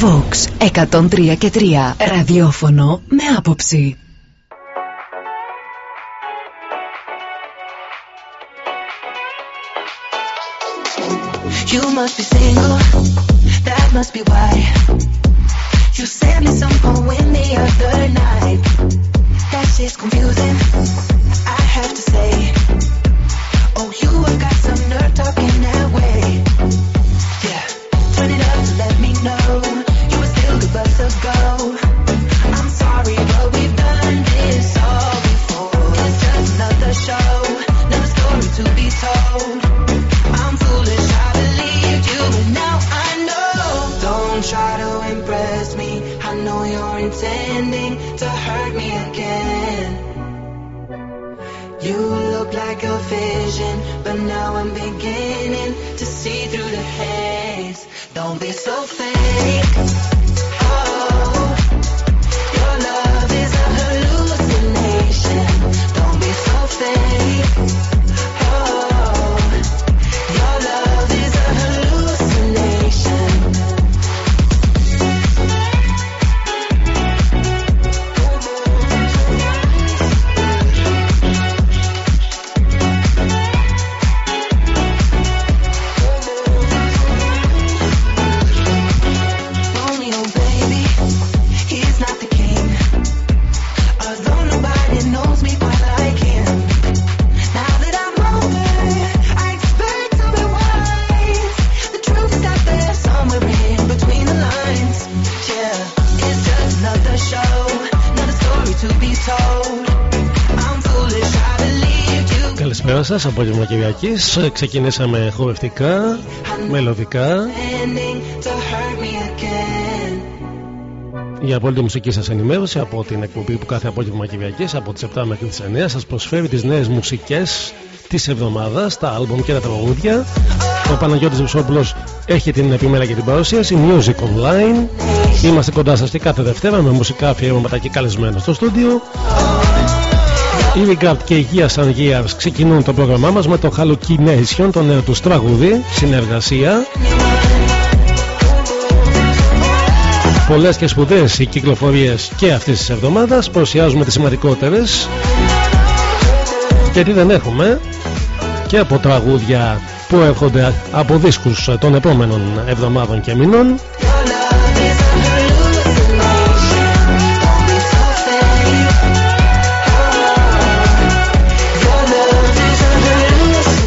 Vox 103 και 3 Ραδιόφωνο με άποψη You must be single, that must be why You sent me some poem the other night That shit's confusing, I have to say Oh, you have vision But now I'm beginning σας, απόγευμα Κυριακής. Ξεκινήσαμε χορευτικά, μελωδικά. Ending to hurt me again. Για απόλυτη μουσική σας ενημέρωση από την εκπομπή που κάθε απόγευμα Κυριακής από τις 7 μέχρι τις 9 σας προσφέρει τις νέες μουσικές της εβδομάδας, τα άλμπομ και τα τραγούδια. Ο Παναγιώτης Βουσόπουλος έχει την επιμέλεια και την παρουσίαση Music Online. Είμαστε κοντά σας και κάθε Δευτέρα με μουσικά αφιέρωματα και καλεσμένα στο στούντιο. Η Regard και η Years and Years ξεκινούν το πρόγραμμά μας με το Hallucination, το νέο τους τραγούδι, συνεργασία. Πολλές και σπουδαίε οι κυκλοφορίες και αυτής της εβδομάδας. Παρουσιάζουμε τις σημαντικότερες. Και τι δεν έχουμε. Και από τραγούδια που έρχονται από δίσκους των επόμενων εβδομάδων και μηνών.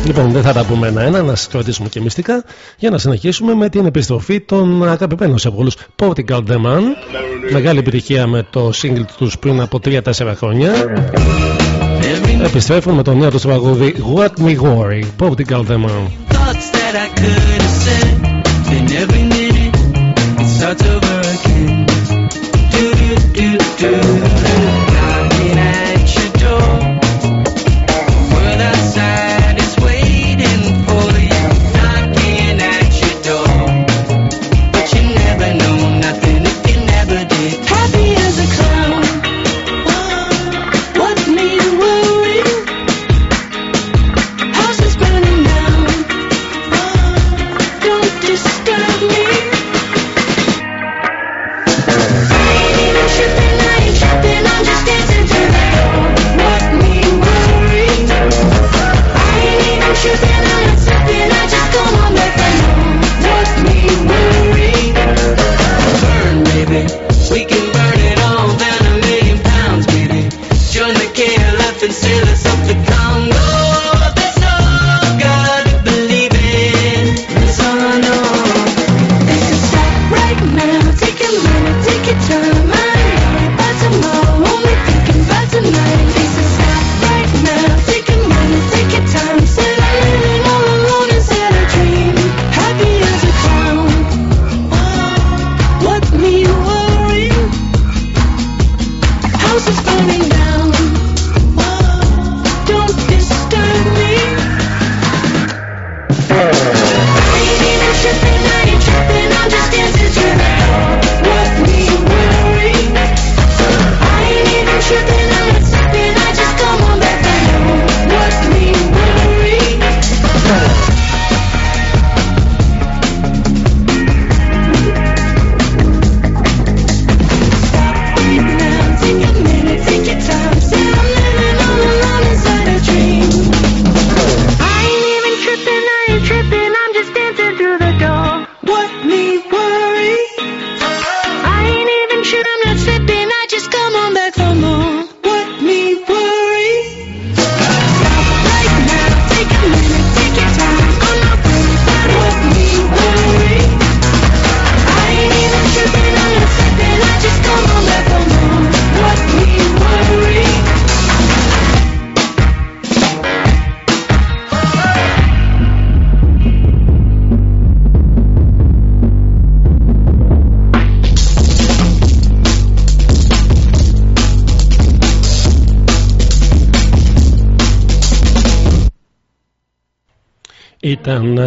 Λοιπόν, δεν θα τα πούμε ένα-ένα, να σα κρατήσουμε και μυστικά για να συνεχίσουμε με την επιστροφή των αγαπημένων σε πολλούς Portugal The Man. Μεγάλη επιτυχία με το single τους πριν από 3-4 χρόνια. Επιστρέφουν με το νέο τους τραγούδι What Me Worry, Portugal The Man. thoughts that I could have said. Then every minute it starts over again. Do do do do.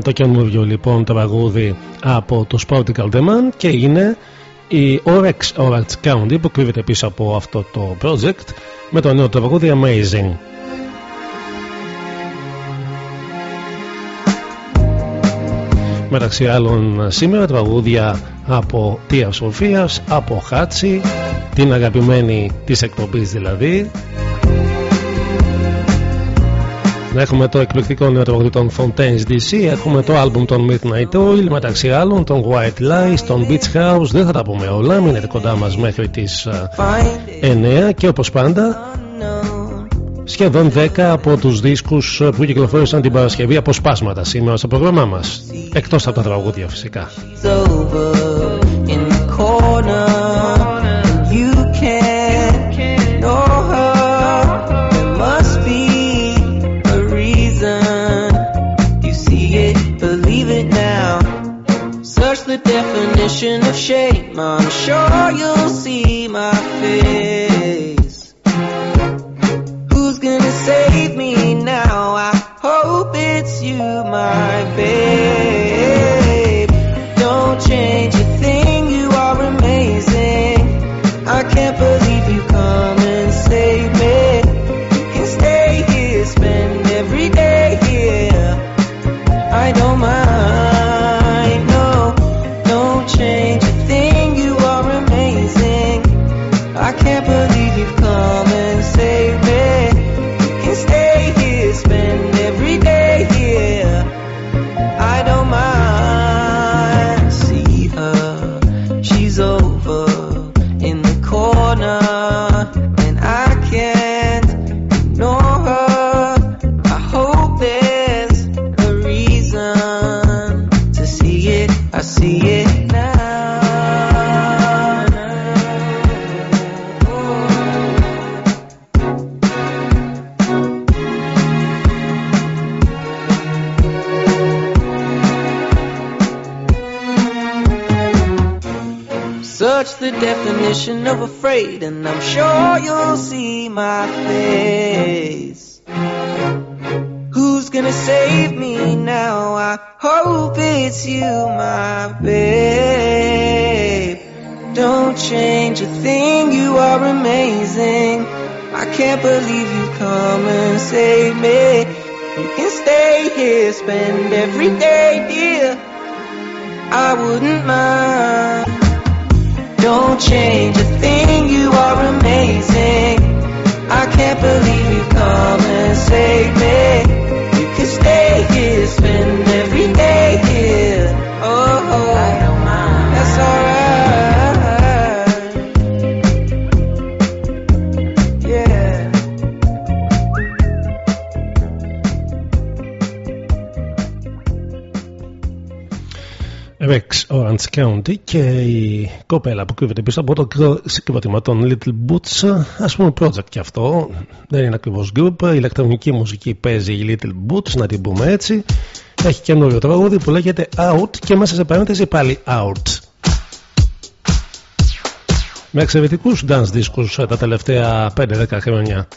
Το καινούριο λοιπόν τραγούδι από το Sporting Demand και είναι η Orex Orange County που κρύβεται πίσω από αυτό το project με το νέο τραγούδι Amazing. Μεταξύ άλλων σήμερα τραγούδια από Τία Σοφίας, από Χάτσι, την αγαπημένη της εκπομπής δηλαδή Έχουμε το εκπληκτικό νέο τραγούδι των Fontaines DC, έχουμε το άλμπουμ των Midnight Oil, μεταξύ άλλων των White Lies, των Beach House. Δεν θα τα πούμε όλα, μείνετε κοντά μας μέχρι τις 9 και όπως πάντα σχεδόν 10 από τους δίσκους που κυκλοφόρησαν την Παρασκευή αποσπάσματα σήμερα στο πρόγραμμά μας εκτός από τα τραγούδια φυσικά the definition of shame. I'm sure you'll see my face. Who's gonna save me now? I hope it's you, my babe. Afraid, and I'm sure you'll see my face. Who's gonna save me now? I hope it's you, my babe. Don't change a thing, you are amazing. I can't believe you come and save me. You can stay here, spend every day, dear. I wouldn't mind. Don't change a thing, you are amazing. I can't believe you come and save me. Orange County και η κοπέλα που κρύβεται πίσω από το κρο- συγκρότημα των Little Boots ας πούμε project και αυτό. Δεν είναι ακριβώς group. Η ηλεκτρονική μουσική παίζει η Little Boots να την πούμε έτσι. Έχει καινούριο τραγούδι που λέγεται Out και μέσα σε παρένθεση πάλι Out. Με εξαιρετικούς dance δίσκους τα τελευταία 5-10 χρόνια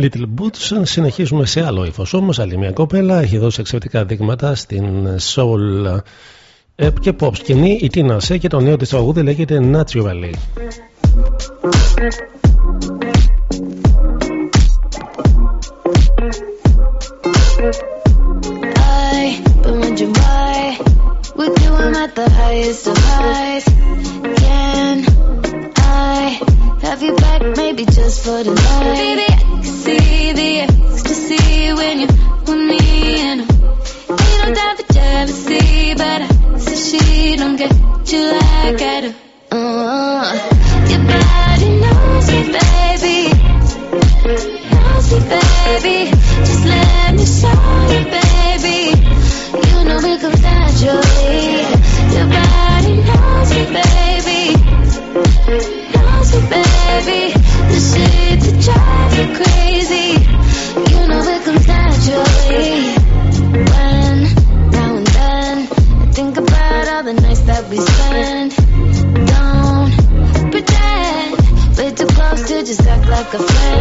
Little Boots. Συνεχίζουμε σε άλλο ύφος. Όμως, άλλη μια κοπέλα έχει δώσει εξαιρετικά δείγματα στην Soul ε, και Pop σκηνή. Η τινάσε και το νέο της τραγούδι λέγεται Naturally. when you want me and He don't die for jealousy, but I said she don't get you like I do. like a flame.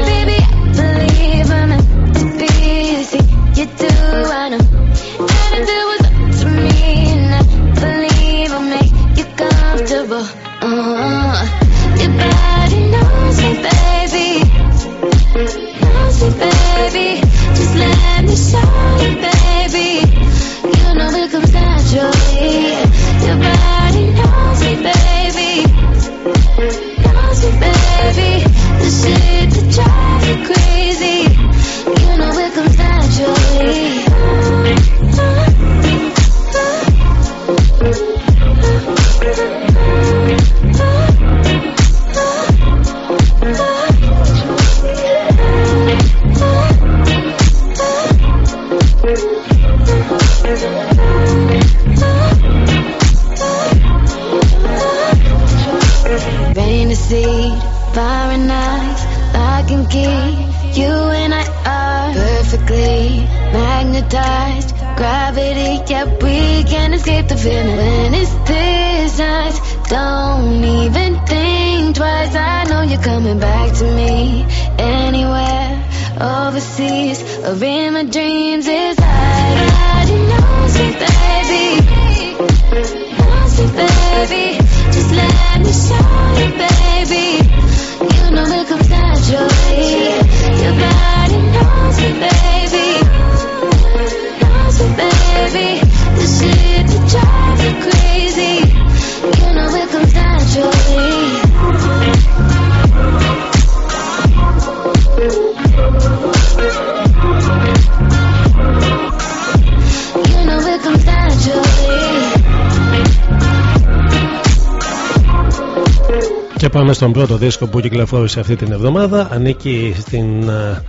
Πάμε στον πρώτο δίσκο που κυκλοφόρησε αυτή την εβδομάδα. Ανήκει στην, ε,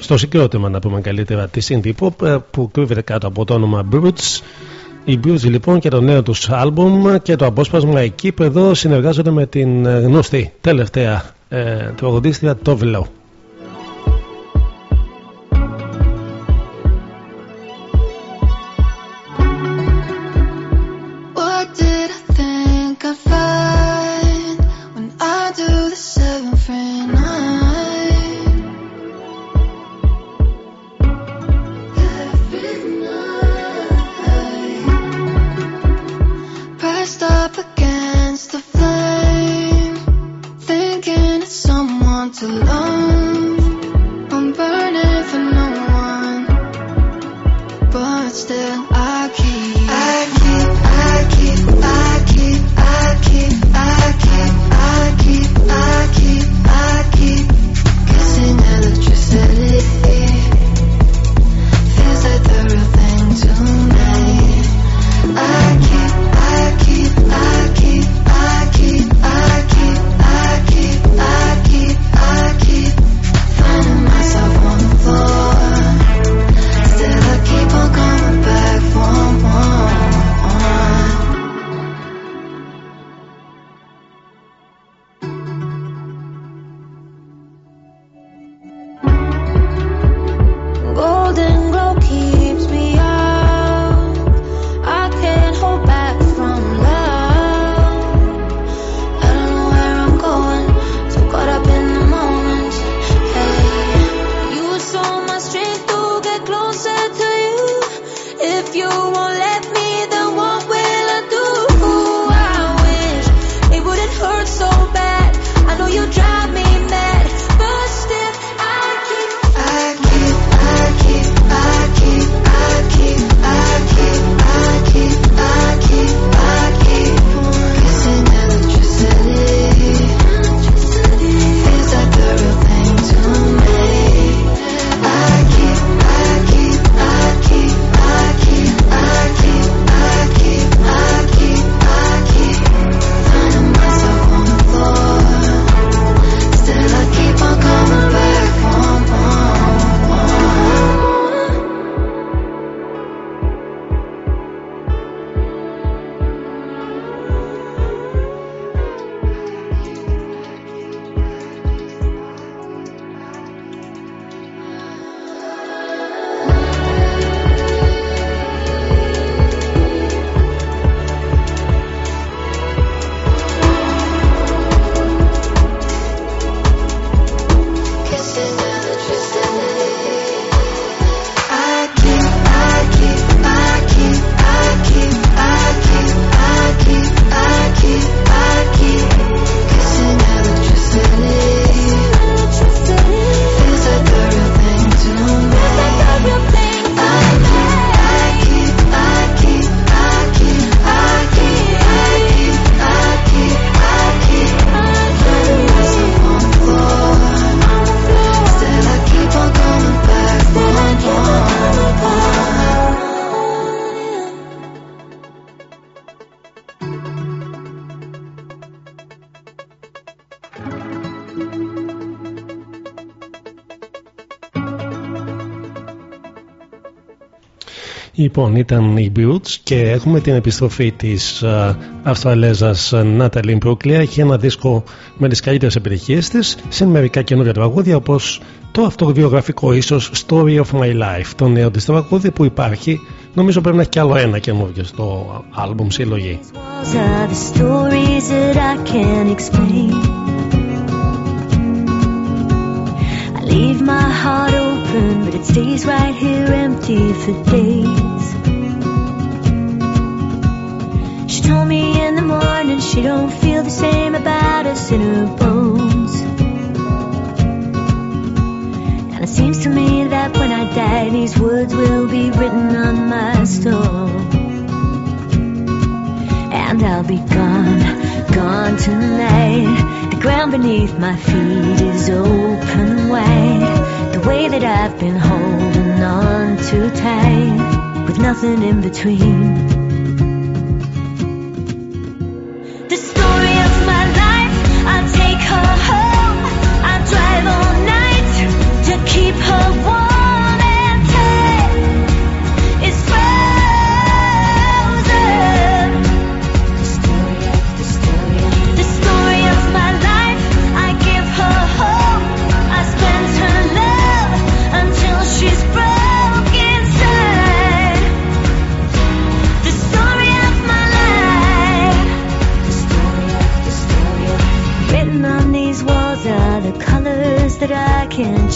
στο συγκρότημα, να πούμε καλύτερα, της Indie Pop ε, που κρύβεται κάτω από το όνομα Brutes. Οι Brutes λοιπόν και το νέο τους άλμπουμ και το απόσπασμα εκεί εδώ συνεργάζονται με την ε, γνωστή τελευταία ε, το Τόβιλο. Λοιπόν, ήταν οι Brutes και έχουμε την επιστροφή της uh, Αυστραλέζας Natalie Brooklyn. Έχει ένα δίσκο με τις καλύτερες επιτυχίες της σε μερικά καινούργια τραγούδια όπως το αυτοβιογραφικό ίσως Story of My Life, το νέο της τραγούδι που υπάρχει. Νομίζω πρέπει να έχει κι άλλο ένα καινούργιο στο άλμπουμ συλλογή. Walls are the stories that I can't explain. I leave my heart open, but it stays right here empty for days. She told me in the morning she don't feel the same about us in her bones. And it seems to me that when I die, these words will be written on my stone and I'll be gone, gone tonight. The ground beneath my feet is open wide. Way that I've been holding on too tight, with nothing in between.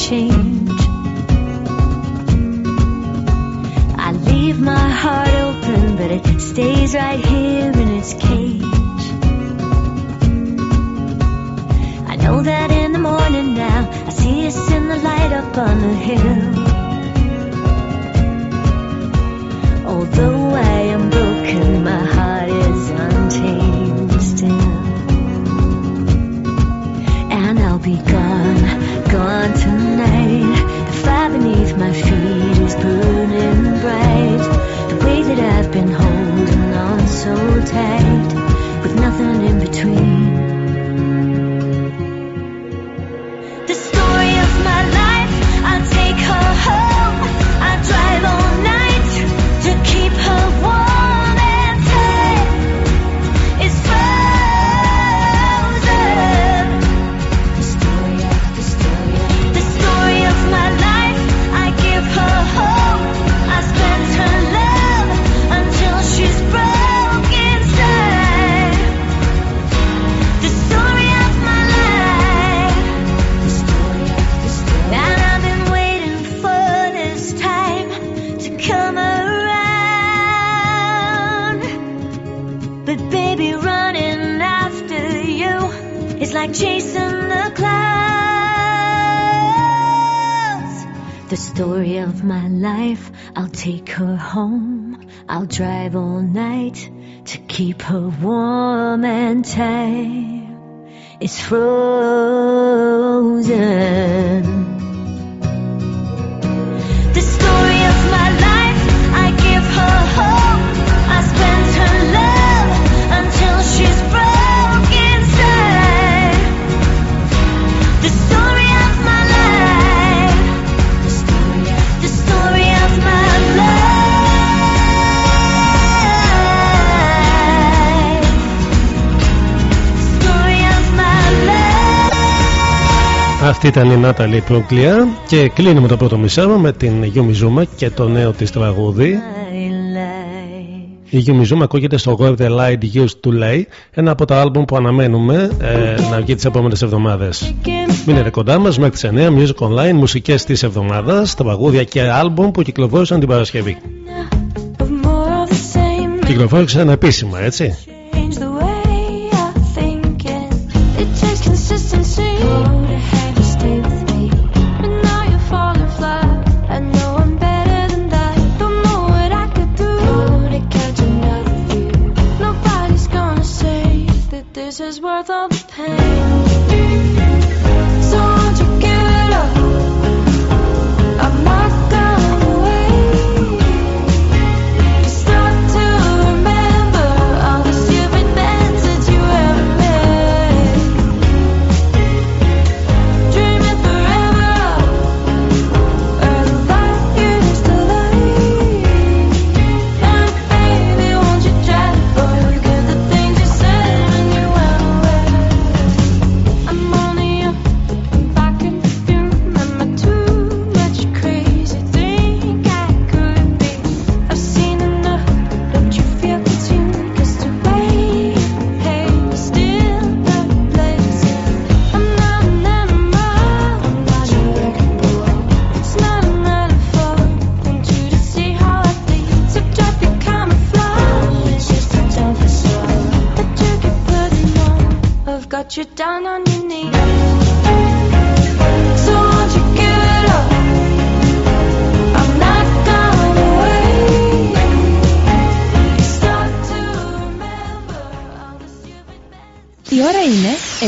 Change. I leave my heart open, but it stays right here in its cage. I know that in the morning now, I see us in the light up on the hill. Although I am my feet is burning bright. The way that I've been holding on so tight, story of my life, I'll take her home. I'll drive all night to keep her warm and tight. It's frozen. The story of my life, Αυτή ήταν η Natalie Brooklyn και κλείνουμε το πρώτο μισάρο με την Yumi Zuma και το νέο της τραγούδι. My life. Η Yumi Zuma ακούγεται στο Where the Light Used to Lay, ένα από τα άλμπουμ που αναμένουμε ε, να βγει τις επόμενες εβδομάδες. Μείνετε κοντά μας μέχρι τις 9 Music Online, μουσικές της εβδομάδας, τραγούδια και άλμπουμ που κυκλοφόρησαν την Παρασκευή. Of more of the same. Κυκλοφόρησαν επίσημα, έτσι.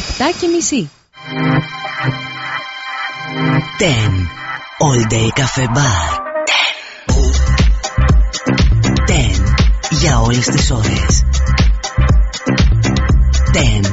7.30. Ten. All day cafe bar. Ten. Ten. Για όλες τις ώρες. Ten.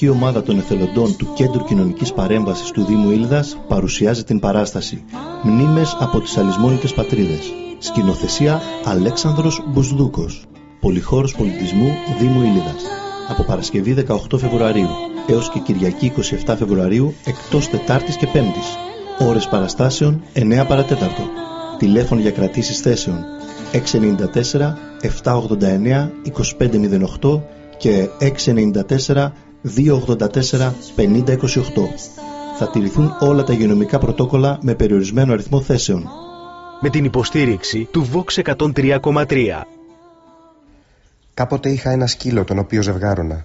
Θεατρική ομάδα των εθελοντών του Κέντρου Κοινωνικής Παρέμβασης του Δήμου Ήλδας παρουσιάζει την παράσταση «Μνήμες από τις αλυσμόνητες πατρίδες». Σκηνοθεσία Αλέξανδρος Μπουσδούκος. Πολυχώρος Πολιτισμού Δήμου Ήλδας. Από Παρασκευή 18 Φεβρουαρίου έως και Κυριακή 27 Φεβρουαρίου εκτός Τετάρτης και Πέμπτης. Ώρες παραστάσεων 9 παρατέταρτο. Τηλέφωνο για κρατήσεις θέσεων 694 789 2508 και 694 284 5028. Θα τηρηθούν όλα τα υγειονομικά πρωτόκολλα με περιορισμένο αριθμό θέσεων. με την υποστήριξη του Vox 103,3. Κάποτε είχα ένα σκύλο τον οποίο ζευγάρωνα.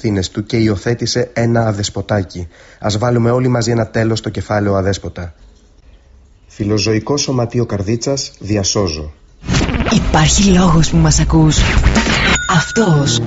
του και υιοθέτησε ένα αδεσποτάκι. Α βάλουμε όλοι μαζί ένα τέλος στο κεφάλαιο αδέσποτα. Φιλοζωικό σωματείο καρδίτσας, διασώζω. Υπάρχει λόγος που μας ακούς. Αυτός.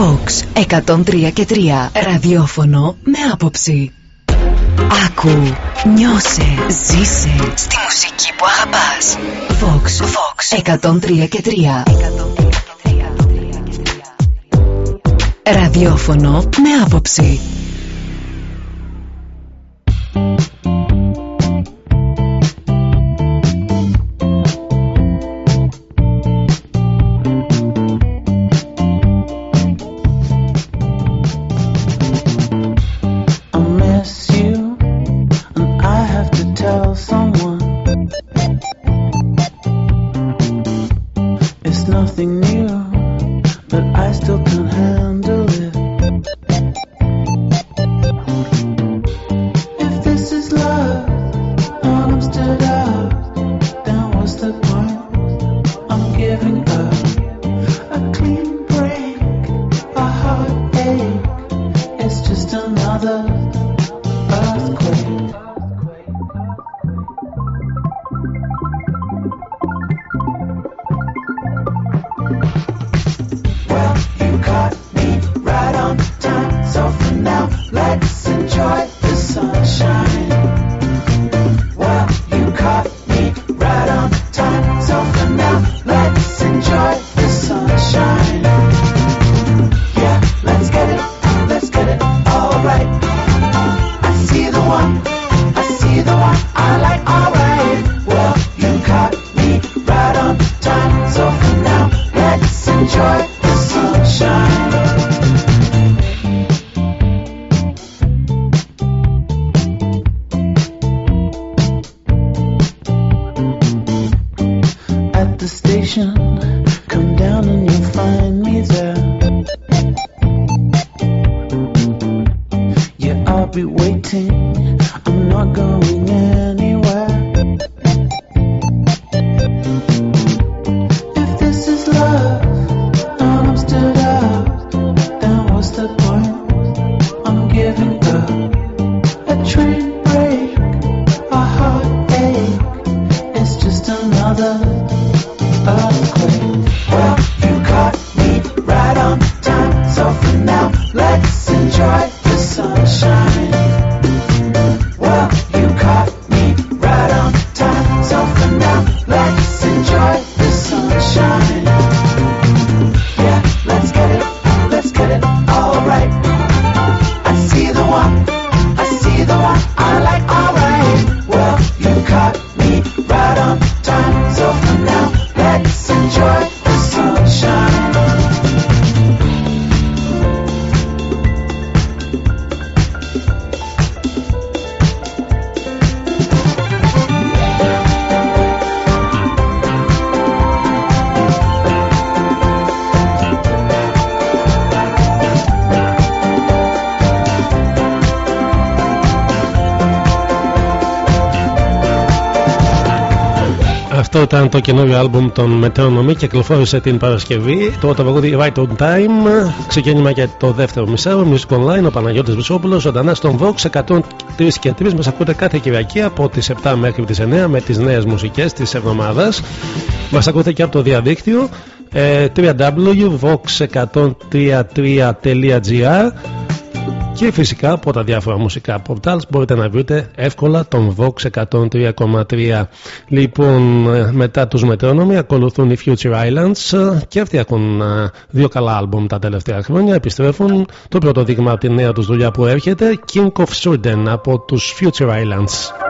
Vox 103 και 3. Ραδιόφωνο με άποψη. Άκου, νιώσε, ζήσε στη μουσική που αγαπάς. Vox, Vox 103 και 3. Ραδιόφωνο με άποψη. Αυτό ήταν το καινούριο άλμπουμ των Metronomy κυκλοφόρησε την Παρασκευή. Το τραγούδι Right on Time. Ξεκίνημα για το δεύτερο μισάρο. Music Online, ο Παναγιώτης Βουσόπουλος, ζωντανά στον Vox 103 και 3. Μας ακούτε κάθε Κυριακή από τις 7 μέχρι τις 9 με τις νέες μουσικές της εβδομάδας. Μας ακούτε και από το διαδίκτυο. Ε, www.vox133.gr και φυσικά από τα διάφορα μουσικά portals μπορείτε να βρείτε εύκολα τον Vox 103,3. Λοιπόν, ε, μετά τους Metronomy ακολουθούν οι Future Islands ε, και αυτοί έχουν ε, δύο καλά άλμπομ τα τελευταία χρόνια. Επιστρέφουν το πρώτο δείγμα από τη νέα τους δουλειά που έρχεται King of Sweden από τους Future Islands.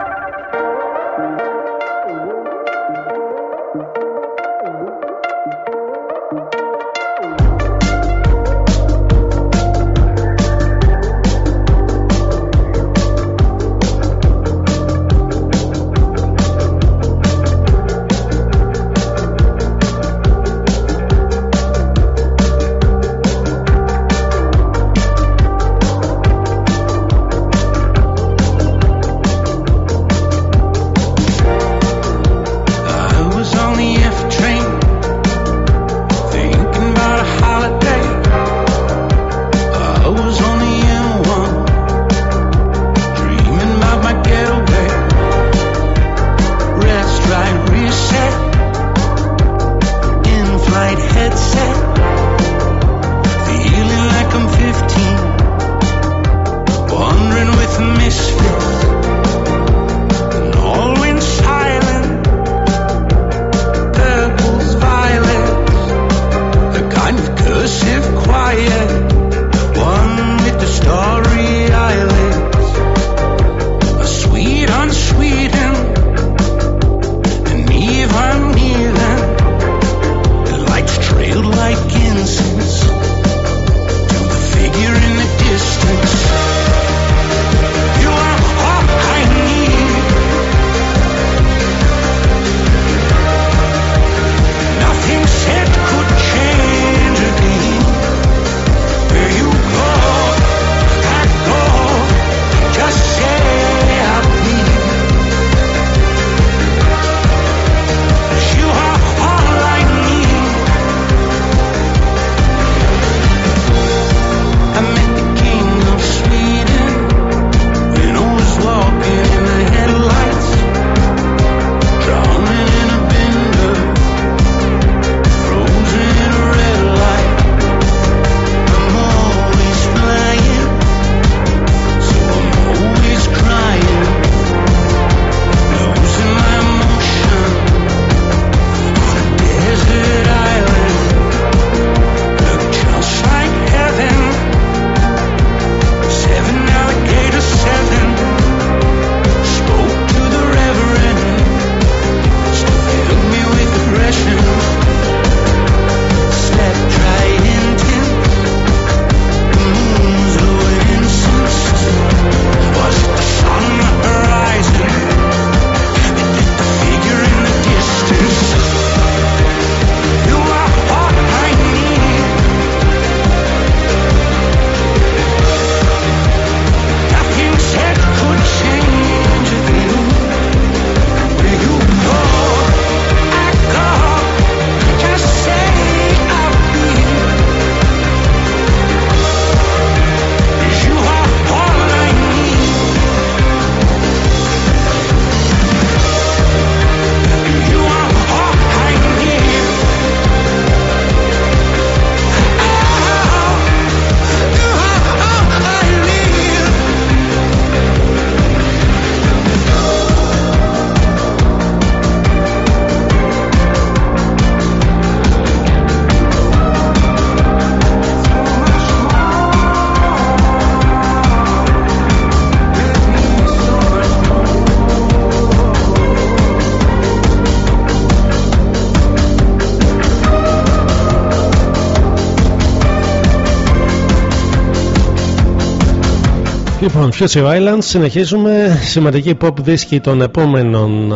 Future Islands. Συνεχίζουμε. Σημαντικοί pop δίσκοι των επόμενων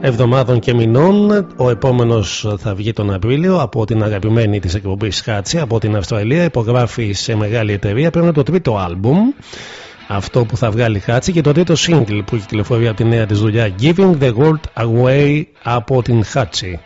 εβδομάδων και μηνών. Ο επόμενος θα βγει τον Απρίλιο από την αγαπημένη της εκπομπής Hatchie από την Αυστραλία. Υπογράφει σε μεγάλη εταιρεία. Πρέπει να το τρίτο άλμπουμ αυτό που θα βγάλει Hatchie και το τρίτο single που κυκλοφορεί από τη νέα της δουλειά Giving the World Away από την Hatchie.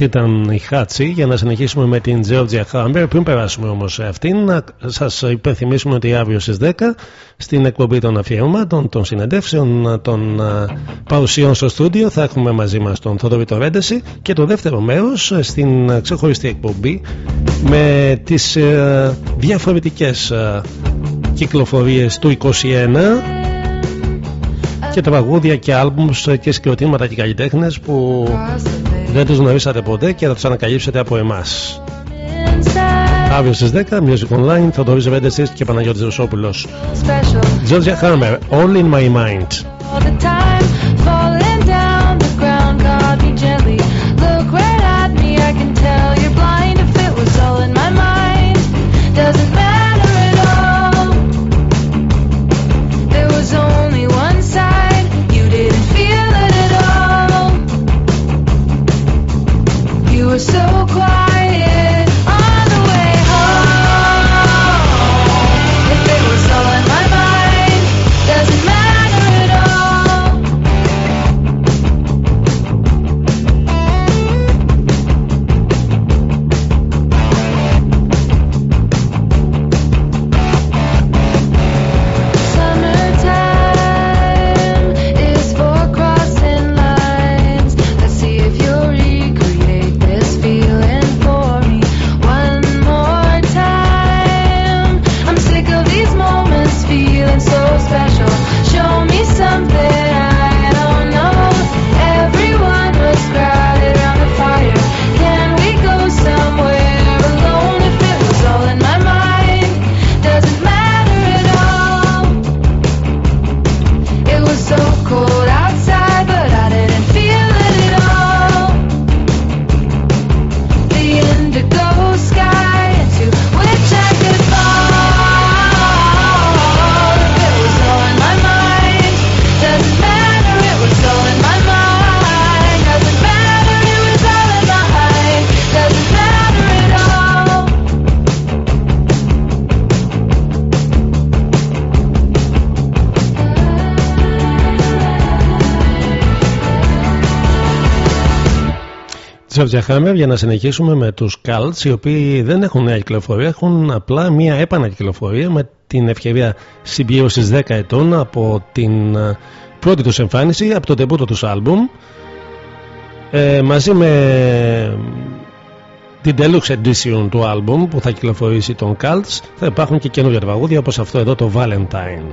Αυτή ήταν η Χάτσι για να συνεχίσουμε με την Georgia Hammer. Πριν περάσουμε όμως σε αυτήν, να σας υπενθυμίσουμε ότι αύριο στις 10 στην εκπομπή των αφιερωμάτων, των συνεντεύσεων, των α, παρουσιών στο στούντιο θα έχουμε μαζί μας τον Θοδωρή Ρέντεση και το δεύτερο μέρος στην α, ξεχωριστή εκπομπή με τις διαφορετικές κυκλοφορίες του 21 και τα παγούδια και άλμπουμς και συγκροτήματα και καλλιτέχνες που δεν τους γνωρίσατε ποτέ και θα τους ανακαλύψετε από εμάς. Αύριο στις 10, Music Online, Θοδωρής Βέντεσης και Παναγιώτης Ρουσόπουλος. Georgia Hammer, All in My Mind. Georgia Hammer για να συνεχίσουμε με τους Cults οι οποίοι δεν έχουν νέα κυκλοφορία έχουν απλά μια επανακυκλοφορία με την ευκαιρία συμπλήρωσης 10 ετών από την ε, πρώτη τους εμφάνιση από το τεμπούτο τους άλμπουμ. Ε, μαζί με την deluxe edition του άλμπουμ που θα κυκλοφορήσει τον Cults θα υπάρχουν και καινούργια τραγούδια όπως αυτό εδώ το Valentine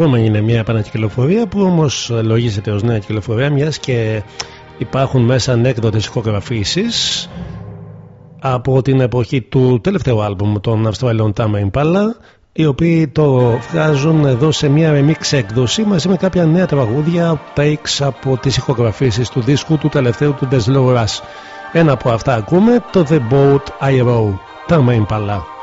επόμενη είναι μια επανακυκλοφορία που όμως λογίζεται ως νέα κυκλοφορία μιας και υπάρχουν μέσα ανέκδοτες ηχογραφήσεις από την εποχή του τελευταίου άλμπουμ των Αυστραλιών Tama Impala οι οποίοι το βγάζουν εδώ σε μια remix έκδοση μαζί με κάποια νέα τραγούδια takes από τις ηχογραφήσεις του δίσκου του τελευταίου του The Slow Rush. Ένα από αυτά ακούμε το The Boat I Row, Tama Impala.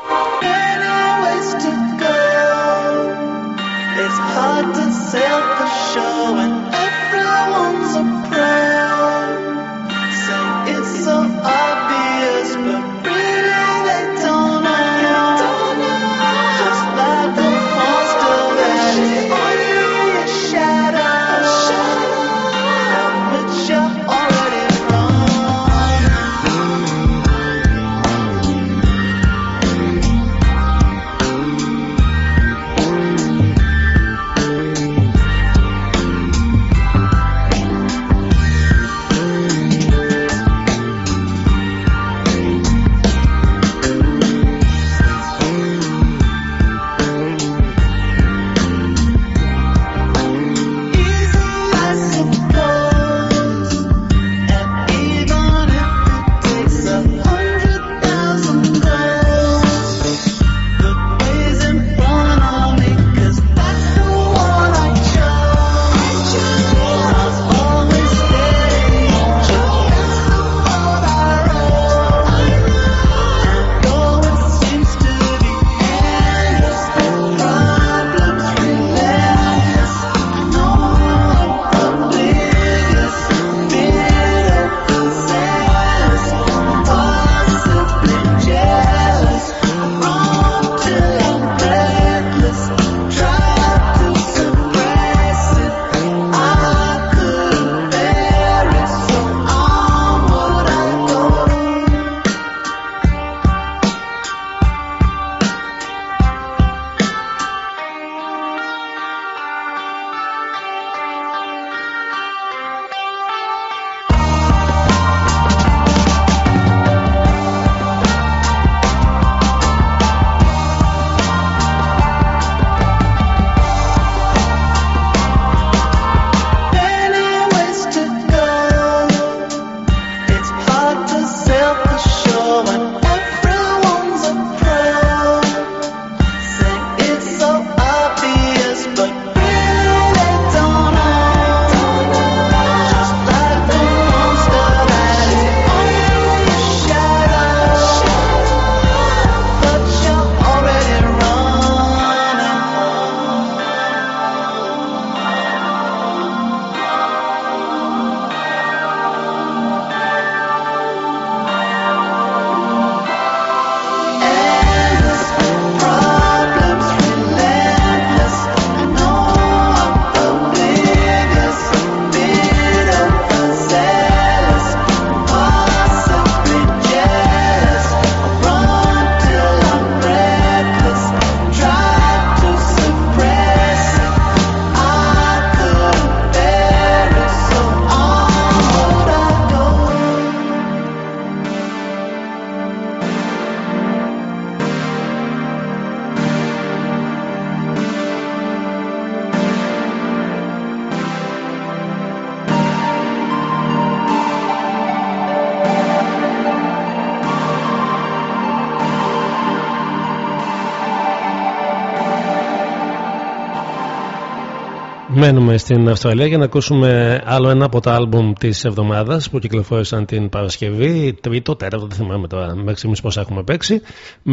Μένουμε στην Αυστραλία για να ακούσουμε άλλο ένα από τα άλμπουμ της εβδομάδας που κυκλοφόρησαν την Παρασκευή, τρίτο, τέταρτο, δεν θυμάμαι τώρα μέχρι στιγμής πώς έχουμε παίξει.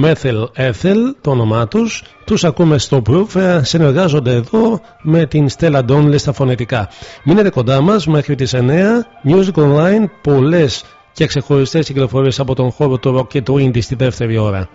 Methel Ethel, το όνομά τους. Τους ακούμε στο Proof, ε, συνεργάζονται εδώ με την Stella Donnelly στα φωνητικά. Μείνετε κοντά μας μέχρι τις 9. Music Online, πολλές και ξεχωριστές κυκλοφορίες από τον χώρο του rock και του indie στη δεύτερη ώρα.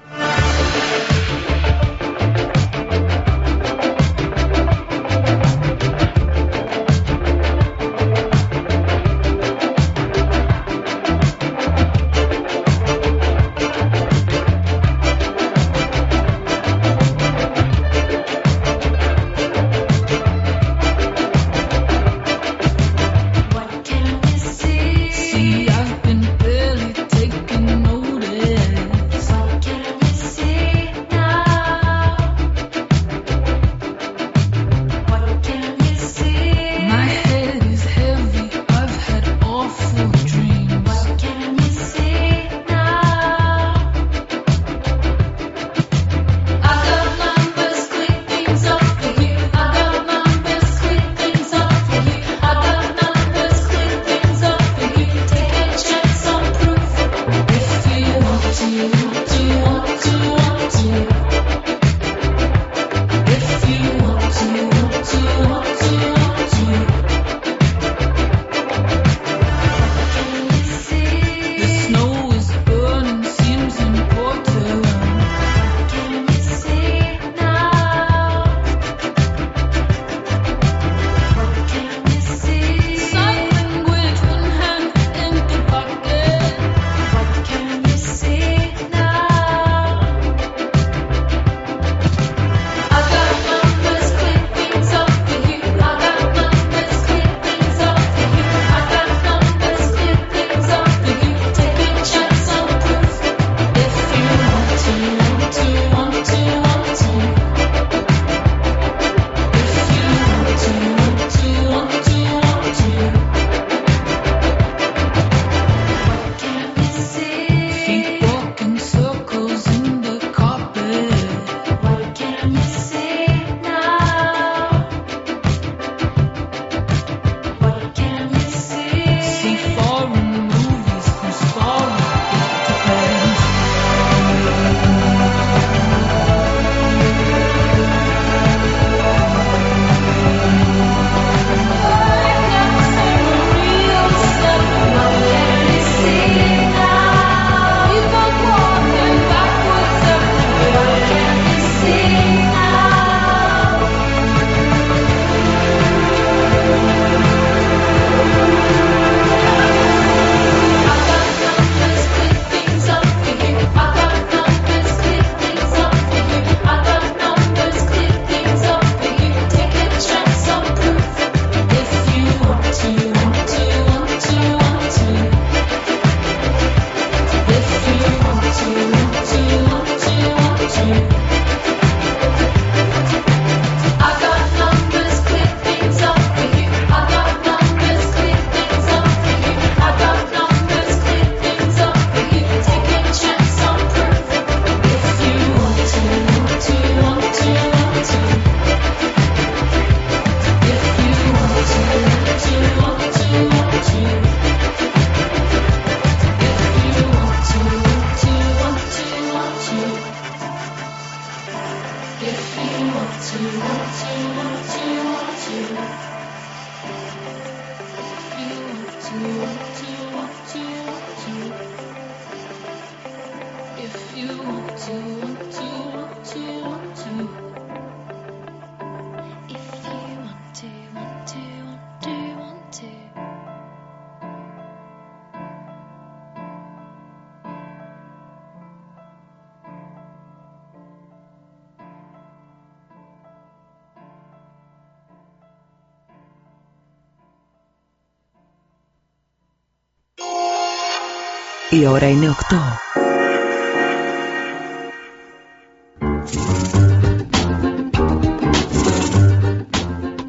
Η ώρα είναι 8.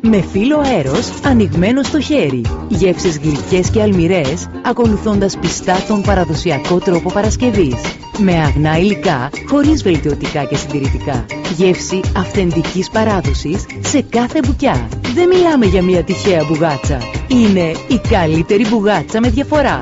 Με φύλλο αέρος ανοιγμένο στο χέρι. Γεύσεις γλυκές και αλμυρές, ακολουθώντας πιστά τον παραδοσιακό τρόπο Παρασκευής. Με αγνά υλικά, χωρίς βελτιωτικά και συντηρητικά. Γεύση αυθεντικής παράδοσης σε κάθε μπουκιά. Δεν μιλάμε για μια τυχαία μπουγάτσα. Είναι η καλύτερη μπουγάτσα με διαφορά.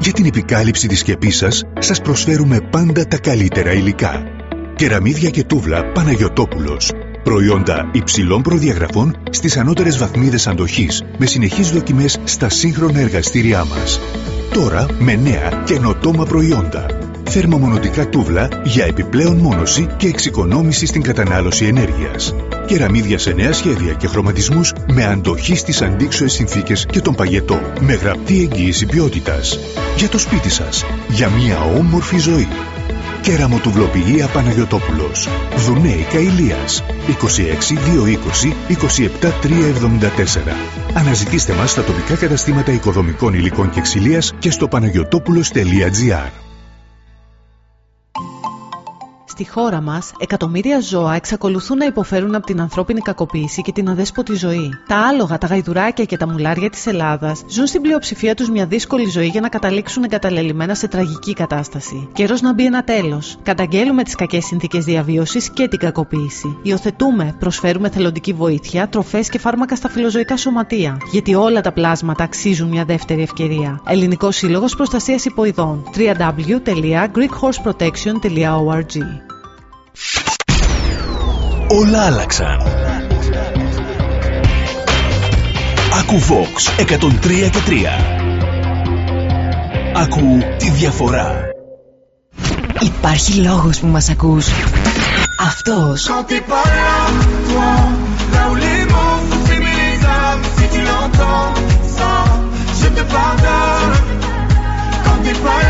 για την επικάλυψη της σκεπής σας, σας προσφέρουμε πάντα τα καλύτερα υλικά. Κεραμίδια και τούβλα Παναγιωτόπουλος. Προϊόντα υψηλών προδιαγραφών στις ανώτερες βαθμίδες αντοχής, με συνεχείς δοκιμές στα σύγχρονα εργαστήριά μας. Τώρα με νέα καινοτόμα προϊόντα. Θερμομονωτικά τούβλα για επιπλέον μόνωση και εξοικονόμηση στην κατανάλωση ενέργειας. Κεραμίδια σε νέα σχέδια και χρωματισμούς με αντοχή στις αντίξωες συνθήκες και τον παγετό. Με γραπτή εγγύηση ποιότητας. Για το σπίτι σας. Για μια όμορφη ζωή. Κέραμο του Βλοπηγία Παναγιωτόπουλος. Δουνέικα Ηλίας. 26 220 27 374. Αναζητήστε μας στα τοπικά καταστήματα οικοδομικών υλικών και ξυλίας και στο παναγιωτόπουλος.gr. Στη χώρα μας, εκατομμύρια ζώα εξακολουθούν να υποφέρουν από την ανθρώπινη κακοποίηση και την αδέσποτη ζωή. Τα άλογα, τα γαϊδουράκια και τα μουλάρια της Ελλάδας ζουν στην πλειοψηφία τους μια δύσκολη ζωή για να καταλήξουν εγκαταλελειμμένα σε τραγική κατάσταση. Καιρός να μπει ένα τέλος. Καταγγέλουμε τις κακές συνθήκες διαβίωσης και την κακοποίηση. Υιοθετούμε, προσφέρουμε θελοντική βοήθεια, τροφές και φάρμακα στα φιλοζωικά σωματεία. Γιατί όλα τα πλάσματα αξίζουν μια δεύτερη ευκαιρία. Ελληνικός Σύλλογος Προστασίας Υποειδών. www.greekhorseprotection.org Όλα άλλαξαν. Ακού Vox 103 και τρία. Ακού τη διαφορά. Υπάρχει λόγος που μας ακούς. Αυτός. Quand tu parles,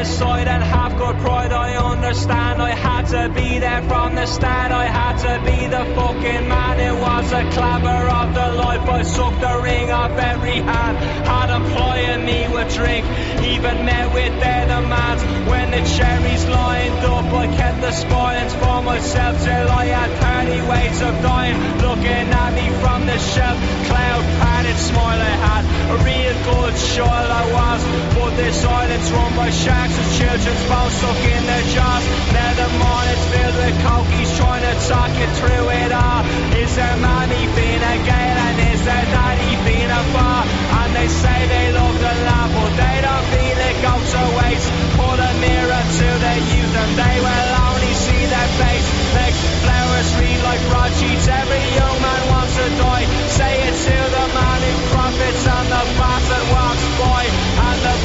Genocide and have got pride, I understand. I had to be there from the start. I had to be the fucking man. It was a clever of the life. I sucked the ring off every hand. Had a ploy and me would drink. Even met with their demands. When the cherries lined up, I kept the spoilings for myself till I had 30 ways of dying. Looking at me from the shelf. Cloud padded smile I had. A real good child I was. But this island's run by sharks and children's bones stuck in their jaws. Now the morning's filled with cokies trying to talk you through it all. Is there mommy being a gale and is there daddy being a bar? And they say they love the laugh, but they don't feel it goes to waste. Put a mirror to their youth and they will only see their face. Make flowers read like broadsheets. Every young man wants to die. Say it to the man who profits and the bastard walks by.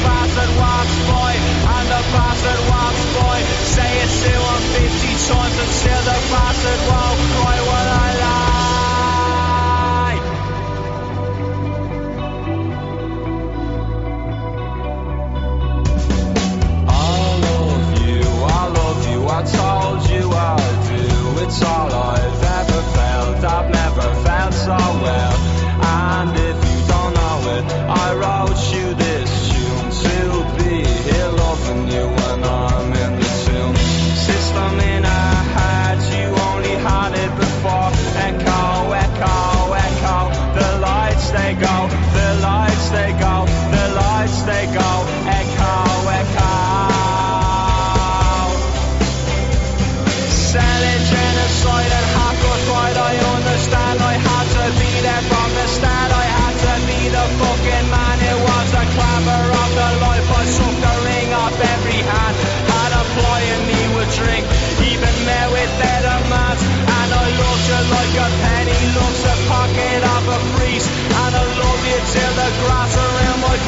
Bastard walks by. And the bastard walks by. Say it to him 50 times and still the bastard won't cry. What I lie. I love you, I love you, I told you I do. It's all I've ever felt, I've never felt so well. And if you don't know it, I wrote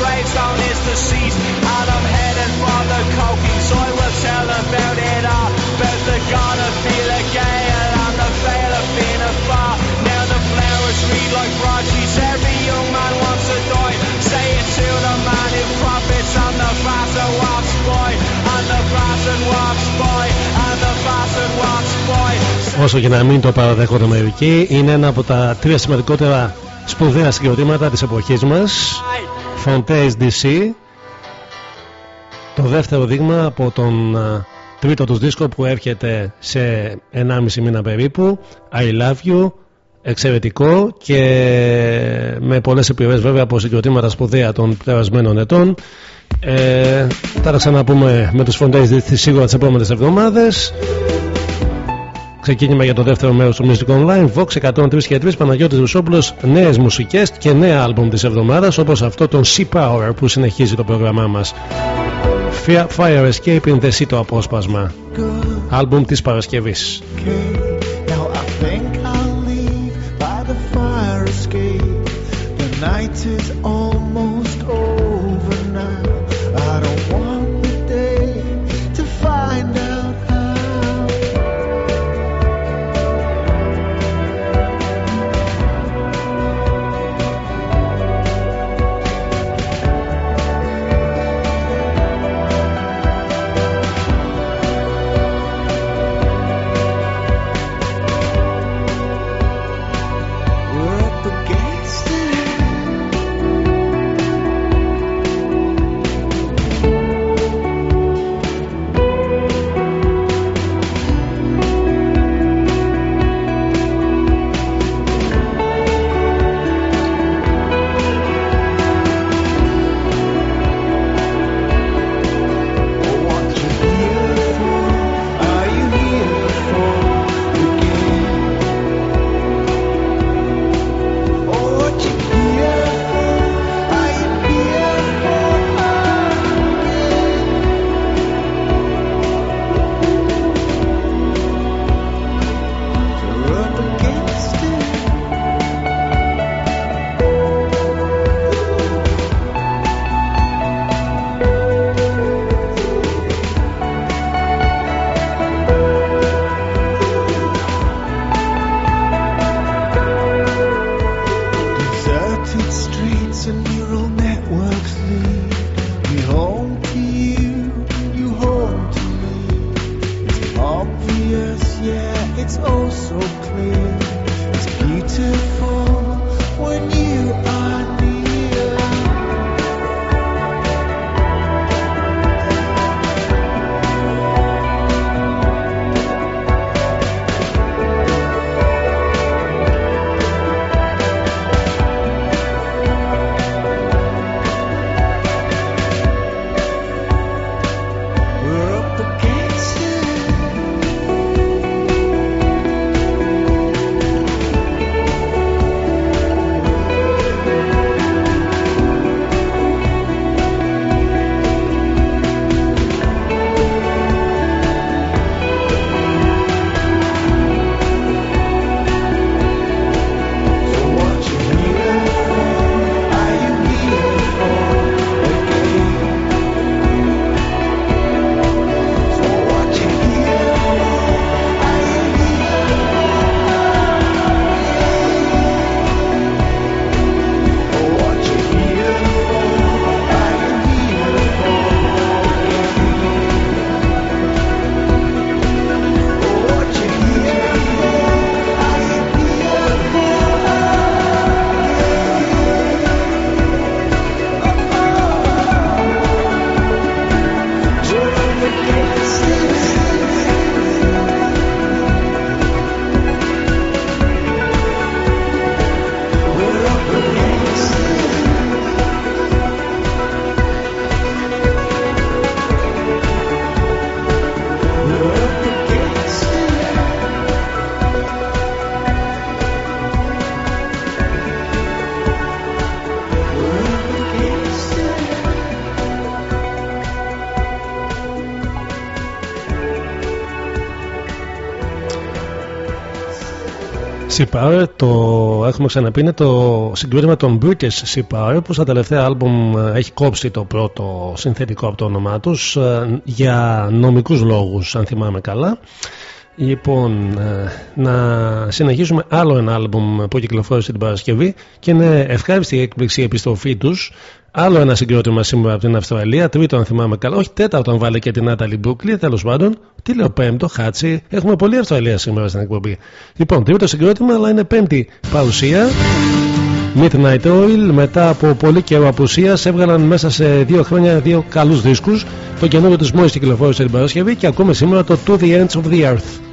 gravestone is deceased. And I'm headed for the coking, so I will tell about it all. About the god of feel a gale and the veil of being a far. Now the flowers read like broadsheets. Every young man wants to die. Say it to the man who profits and the bastard walks by. And the bastard walks by. And the bastard walks by. Όσο και να μην το παραδέχονται μερικοί, είναι ένα από τα τρία σημαντικότερα σπουδαία συγκροτήματα της εποχής μας. Fontaines DC. Το δεύτερο δείγμα από τον α, τρίτο τους δίσκο που έρχεται σε 1,5 μήνα περίπου. I Love You. Εξαιρετικό και με πολλές επιρροές βέβαια από συγκροτήματα σπουδαία των περασμένων ετών. Ε, θα τα ξαναπούμε με τους Fontaines DC σίγουρα τις επόμενες εβδομάδες. Ξεκίνημα για το δεύτερο μέρος του Music Online. Vox 103 και 3 Παναγιώτης Ρουσόπουλο. Νέες μουσικές και νέα άλμπουμ της εβδομάδας όπως αυτό των Sea Power που συνεχίζει το πρόγραμμά μας. Fire Escape in the Sea το απόσπασμα. Άλμπουμ της Παρασκευής. Now I think Power το έχουμε ξαναπεί είναι το συγκρότημα των British Sea Power που στα τελευταία άλμπουμ ε, έχει κόψει το πρώτο συνθετικό από το όνομά τους ε, για νομικούς λόγους αν θυμάμαι καλά. Λοιπόν, ε, να συνεχίσουμε άλλο ένα άλμπουμ που κυκλοφόρησε την Παρασκευή και είναι ευχάριστη η έκπληξη η επιστροφή τους Άλλο ένα συγκρότημα σήμερα από την Αυστραλία, τρίτο αν θυμάμαι καλά, όχι τέταρτο αν βάλε και την Νάταλη Μπρούκλι, τέλος πάντων. Τι λέω, πέμπτο, χάτσι. Έχουμε πολλή Αυστραλία σήμερα στην εκπομπή. Λοιπόν, τρίτο συγκρότημα, αλλά είναι πέμπτη παρουσία. Midnight Oil, μετά από πολύ καιρό απουσίας, έβγαλαν μέσα σε δύο χρόνια δύο καλούς δίσκους. Το καινούριο τους μόλι κυκλοφόρησε την Παρασκευή και ακούμε σήμερα το To the Ends of the Earth.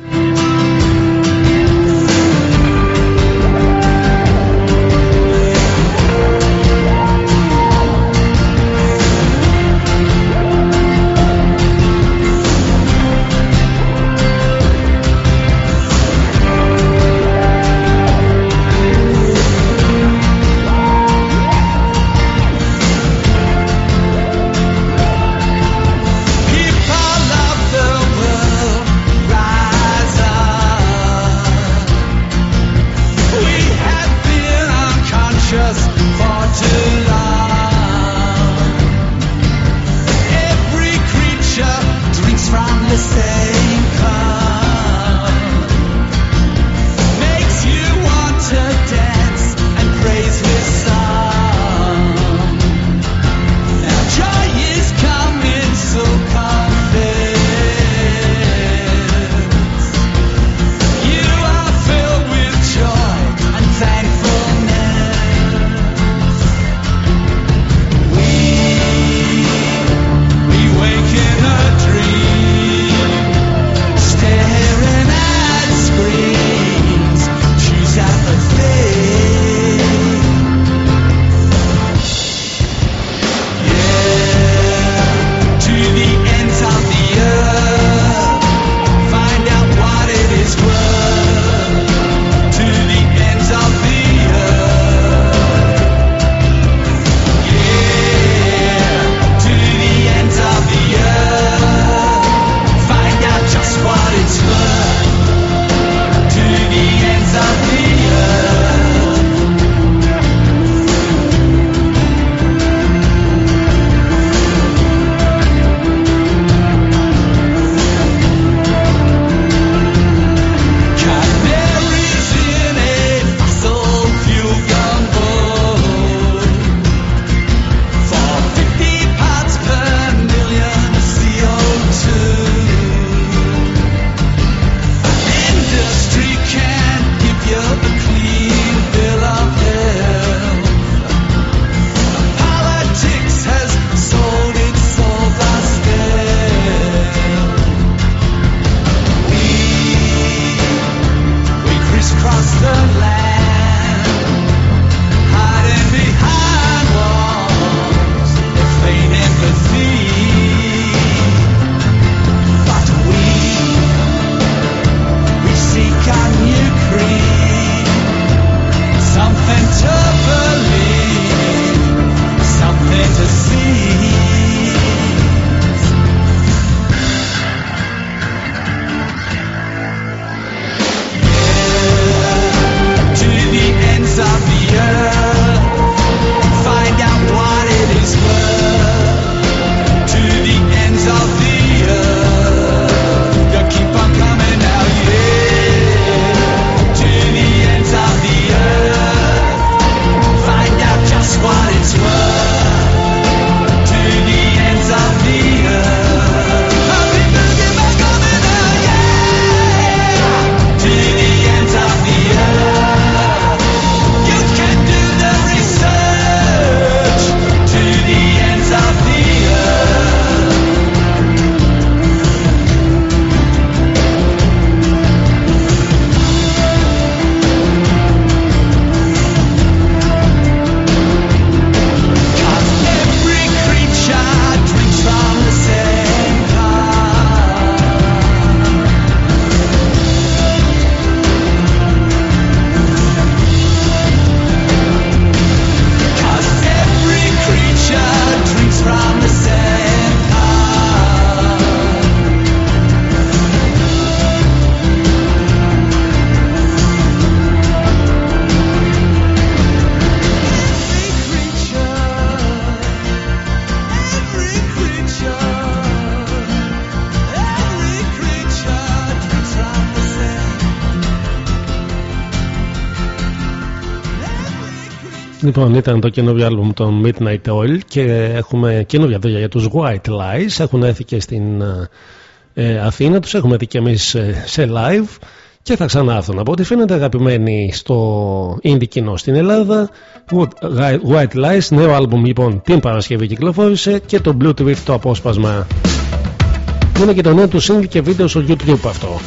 Λοιπόν, ήταν το καινούριο άλμπουμ των Midnight Oil και έχουμε καινούργια δουλειά για τους White Lies. Έχουν έρθει και στην ε, Αθήνα, τους έχουμε δει και εμείς ε, σε live και θα ξανάρθουν. Από ό,τι φαίνεται αγαπημένοι στο indie κοινό στην Ελλάδα. White Lies, νέο άλμπουμ λοιπόν την Παρασκευή κυκλοφόρησε και το Blue Tweet το απόσπασμα. Είναι και το νέο του single και βίντεο στο YouTube αυτό.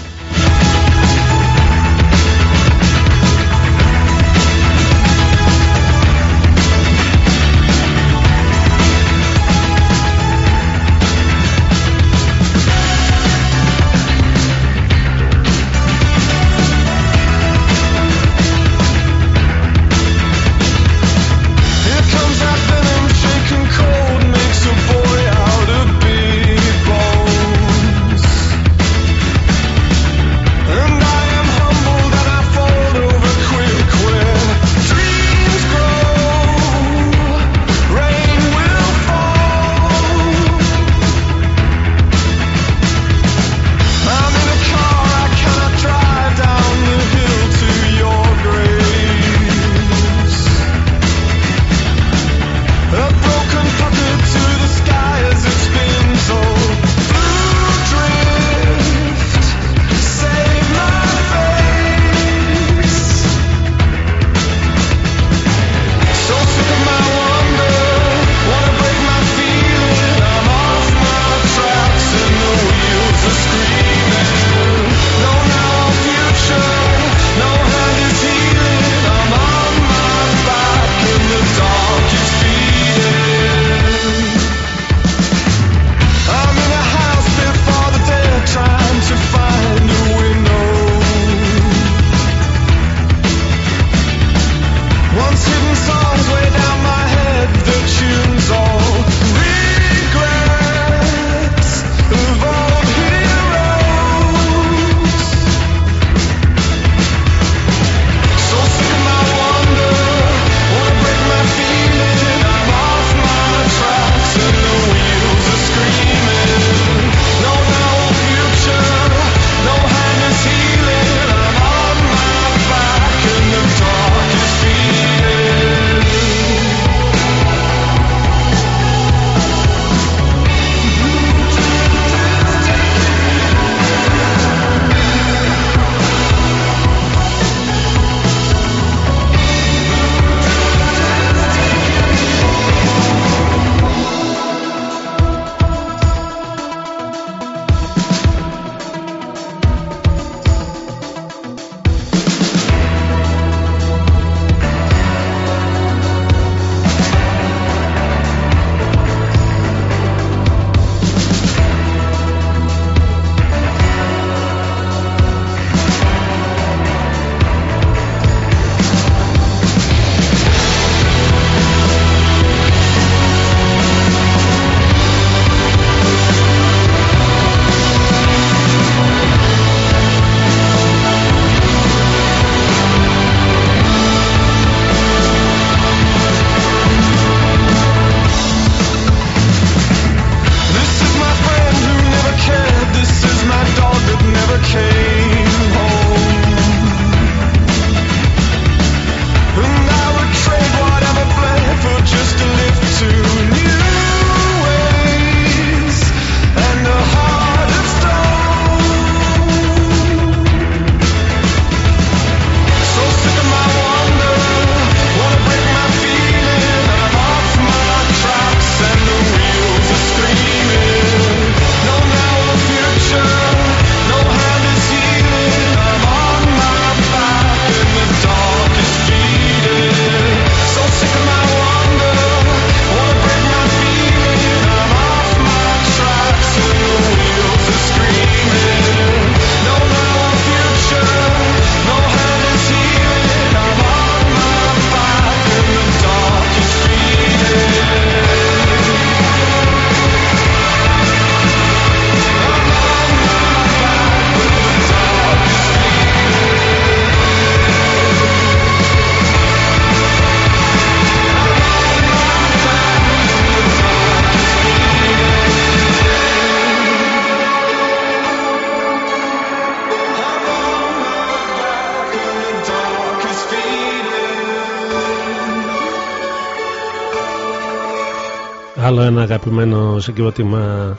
Αγαπημένο συγκρότημα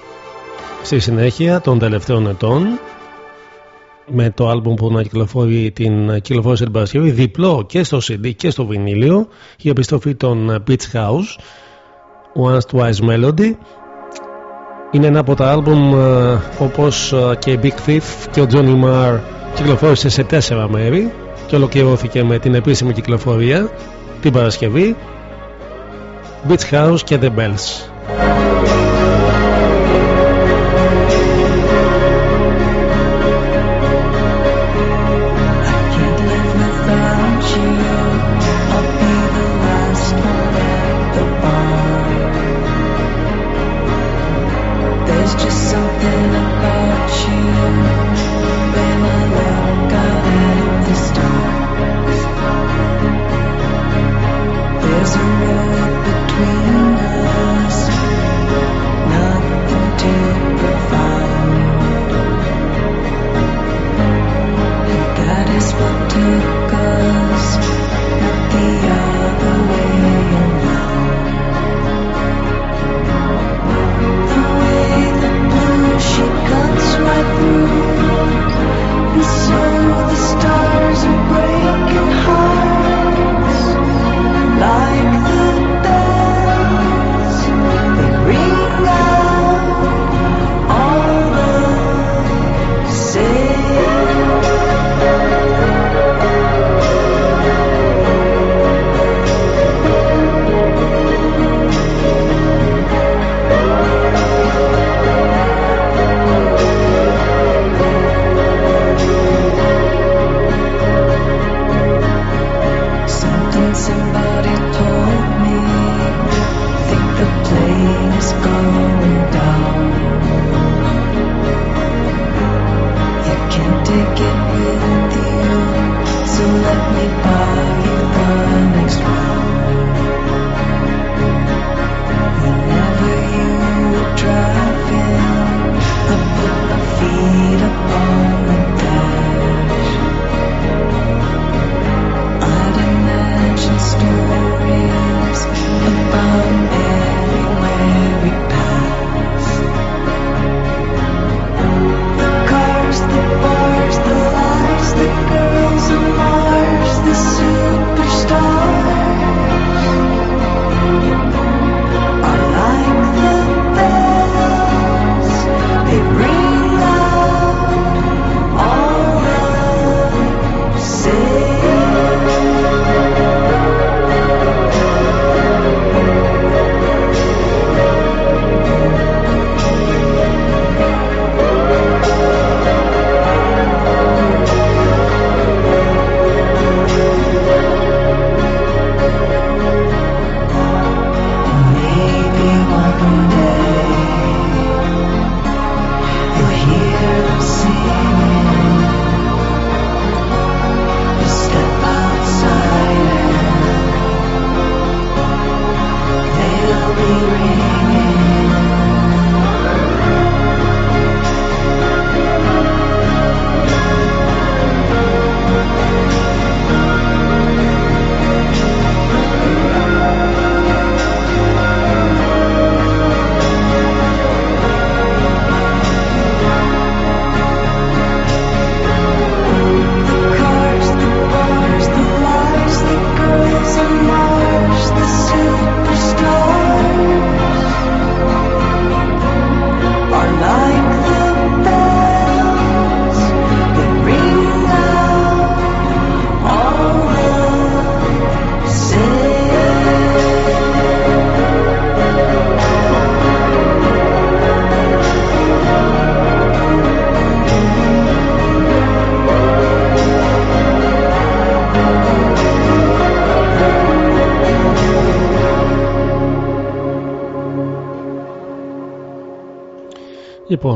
στη συνέχεια των τελευταίων ετών με το άλμπουμ που να κυκλοφορεί την κυκλοφόρηση την Παρασκευή διπλό και στο CD και στο βινίλιο η επιστροφή των Beach House Once Twice Melody. Είναι ένα από τα άλμπουμ ε, όπως ε, και η Big Thief και ο Johnny Marr κυκλοφόρησε σε τέσσερα μέρη και ολοκληρώθηκε με την επίσημη κυκλοφορία την Παρασκευή. Beach House και The Bells Thank you.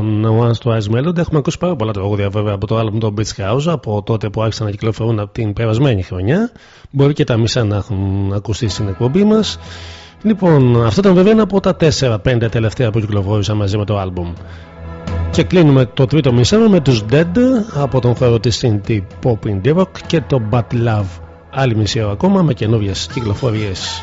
Λοιπόν, Once Twice Melody έχουμε ακούσει πάρα πολλά τραγούδια βέβαια από το album των Beach House από τότε που άρχισαν να κυκλοφορούν από την περασμένη χρονιά. Μπορεί και τα μισά να έχουν ακουστεί στην εκπομπή μας. Λοιπόν, αυτό ήταν βέβαια ένα από τα 4-5 τελευταία που κυκλοφόρησαν μαζί με το album. Και κλείνουμε το τρίτο μισάρο με τους Dead από τον χώρο της Synthie Pop Indie Rock και το Bad Love. Άλλη μισή ώρα ακόμα με καινούριες κυκλοφορίες.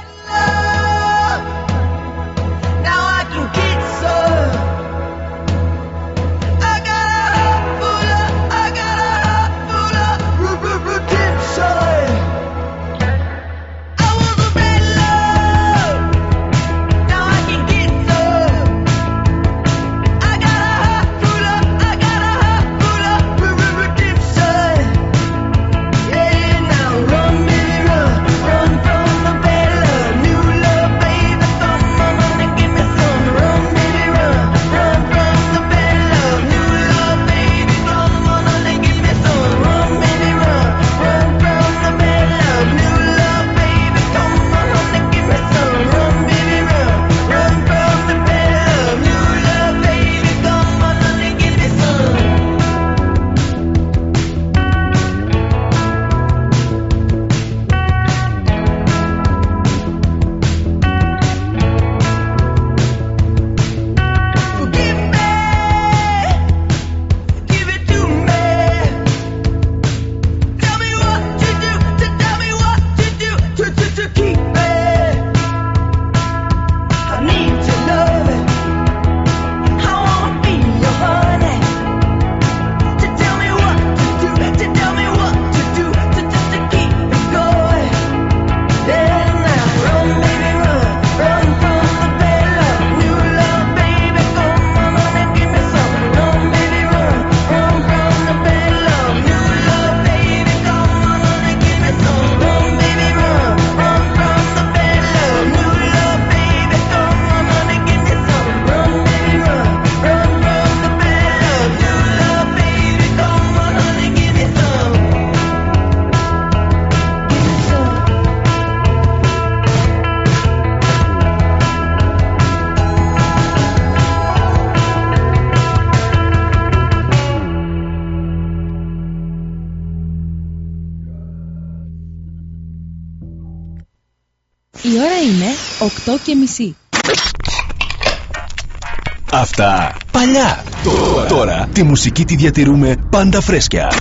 Αυτά παλιά. Τώρα, τώρα τη μουσική τη διατηρούμε πάντα φρέσκια.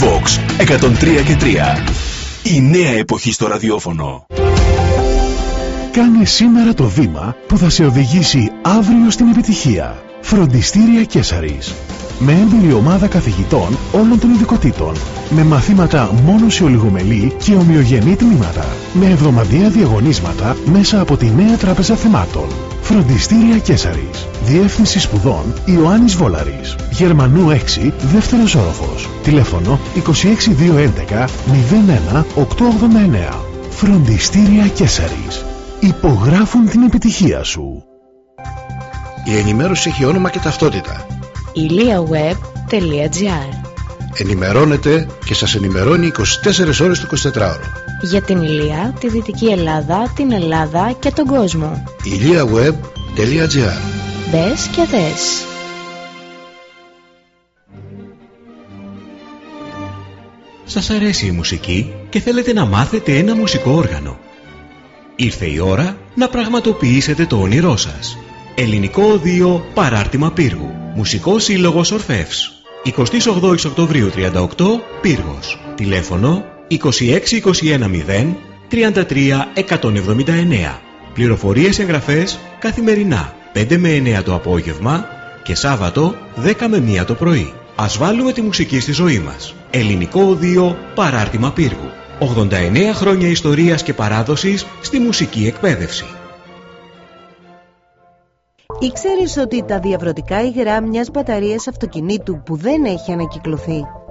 Vox 103 και 3. Η νέα εποχή στο ραδιόφωνο. Κάνε σήμερα το βήμα που θα σε οδηγήσει αύριο στην επιτυχία. Φροντιστήρια Κέσαρης. Με έμπειρη ομάδα καθηγητών όλων των ειδικοτήτων. Με μαθήματα μόνο σε ολιγομελή και ομοιογενή τμήματα. Με εβδομαδιαία διαγωνίσματα μέσα από τη νέα τράπεζα θεμάτων. Φροντιστήρια Κέσαρης. Διεύθυνση σπουδών Ιωάννης Βόλαρης. Γερμανού 6, δεύτερος όροφος. Τηλέφωνο 26211 01 889. Φροντιστήρια Κέσαρης. Υπογράφουν την επιτυχία σου. Η ενημέρωση έχει όνομα και ταυτότητα. iliaweb.gr Ενημερώνετε και σας ενημερώνει 24 ώρες το 24ωρο. Για την Ηλία, τη Δυτική Ελλάδα, την Ελλάδα και τον κόσμο. iliaweb.gr Μπες και δες. Σας αρέσει η μουσική και θέλετε να μάθετε ένα μουσικό όργανο; Ήρθε η ώρα να πραγματοποιήσετε το όνειρό σας. Ελληνικό Οδείο Παράρτημα Πύργου. Μουσικός Σύλλογος Ορφεύς. 28 Οκτωβρίου 38 Πύργος. Τηλέφωνο 26210 33 179. Πληροφορίες εγγραφές καθημερινά 5 με 9 το απόγευμα και Σάββατο 10 με 1 το πρωί. Ας βάλουμε τη μουσική στη ζωή μας. Ελληνικό Οδείο Παράρτημα Πύργου. 89 χρόνια ιστορίας και παράδοσης στη μουσική εκπαίδευση. Ήξερες ότι τα διαβρωτικά υγρά μιας μπαταρίας αυτοκινήτου που δεν έχει ανακυκλωθεί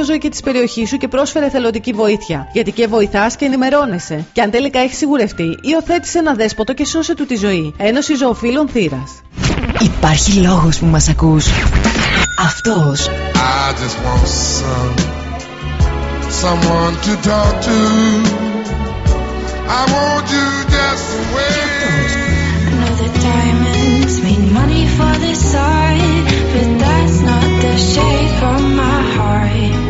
φιλοζωή και της περιοχής σου και πρόσφερε θελοντική βοήθεια. Γιατί και βοηθάς και ενημερώνεσαι. Και αν τελικά έχεις σιγουρευτεί, υιοθέτησε ένα δέσποτο και σώσε του τη ζωή. Ένωση Ζωοφίλων Θήρα. Υπάρχει λόγος που μας ακούς. Αυτός. I just want some, someone to talk to. I want you just the way. I know that diamonds mean money for this side, but that's not the shade from my heart.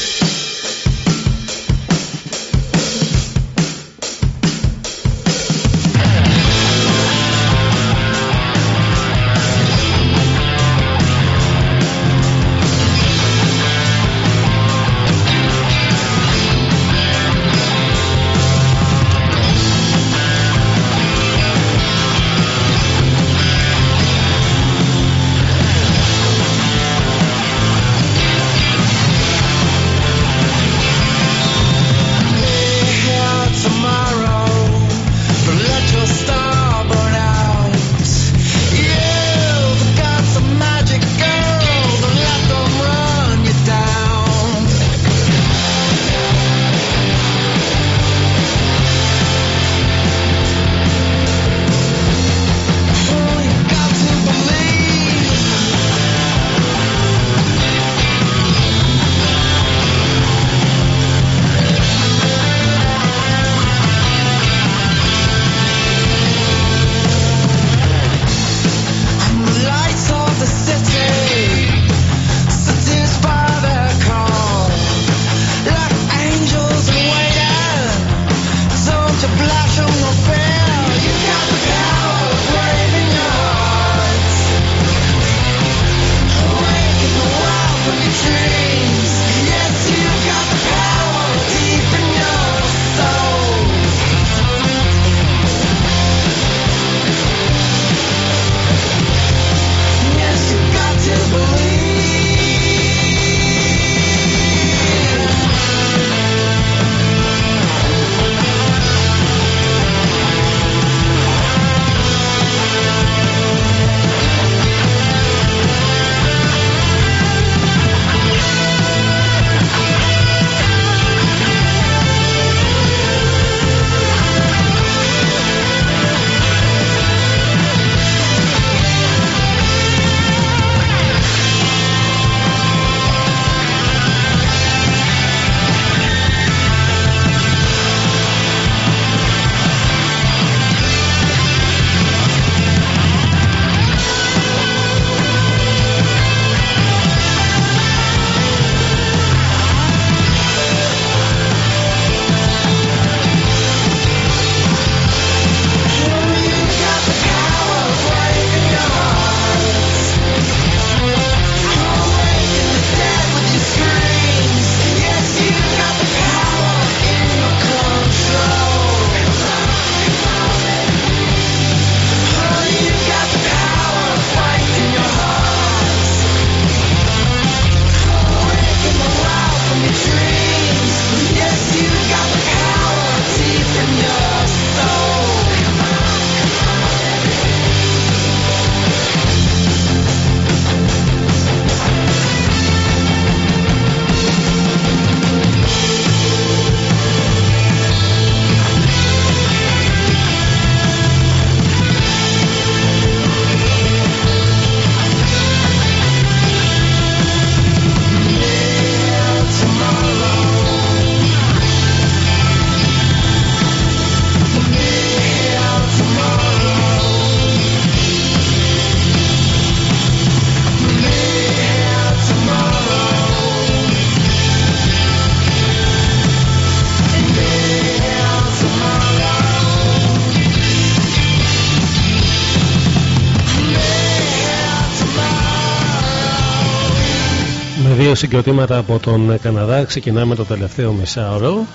Δύο συγκροτήματα από τον Καναδά. Ξεκινάμε το τελευταίο μισάωρο.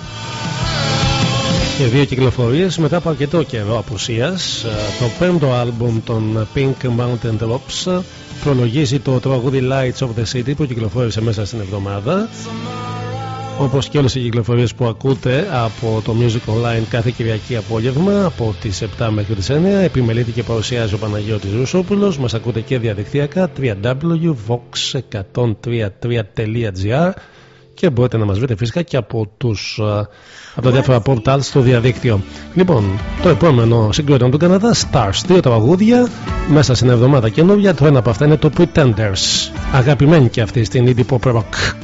Και δύο κυκλοφορίες μετά από αρκετό καιρό απουσίας. Ε, Το πέμπτο άλμπουμ των Pink Mountain Drops προλογίζει το τραγούδι Lights of the City που κυκλοφόρησε μέσα στην εβδομάδα. Όπως και όλες οι κυκλοφορίες που ακούτε από το Music Online κάθε Κυριακή απόγευμα από τις 7 μέχρι τις 9 επιμελείται και παρουσιάζει ο Παναγιώτης Ρουσόπουλος μας ακούτε και διαδικτυακά www.vox133.gr και μπορείτε να μας βρείτε φυσικά και από, τους, α, από τα διάφορα portals στο διαδίκτυο. Λοιπόν, το επόμενο συγκρότημα του Καναδά, Stars, δύο τραγούδια μέσα στην εβδομάδα καινούργια. Το ένα από αυτά είναι το Pretenders. Αγαπημένη και αυτή στην indie pop rock.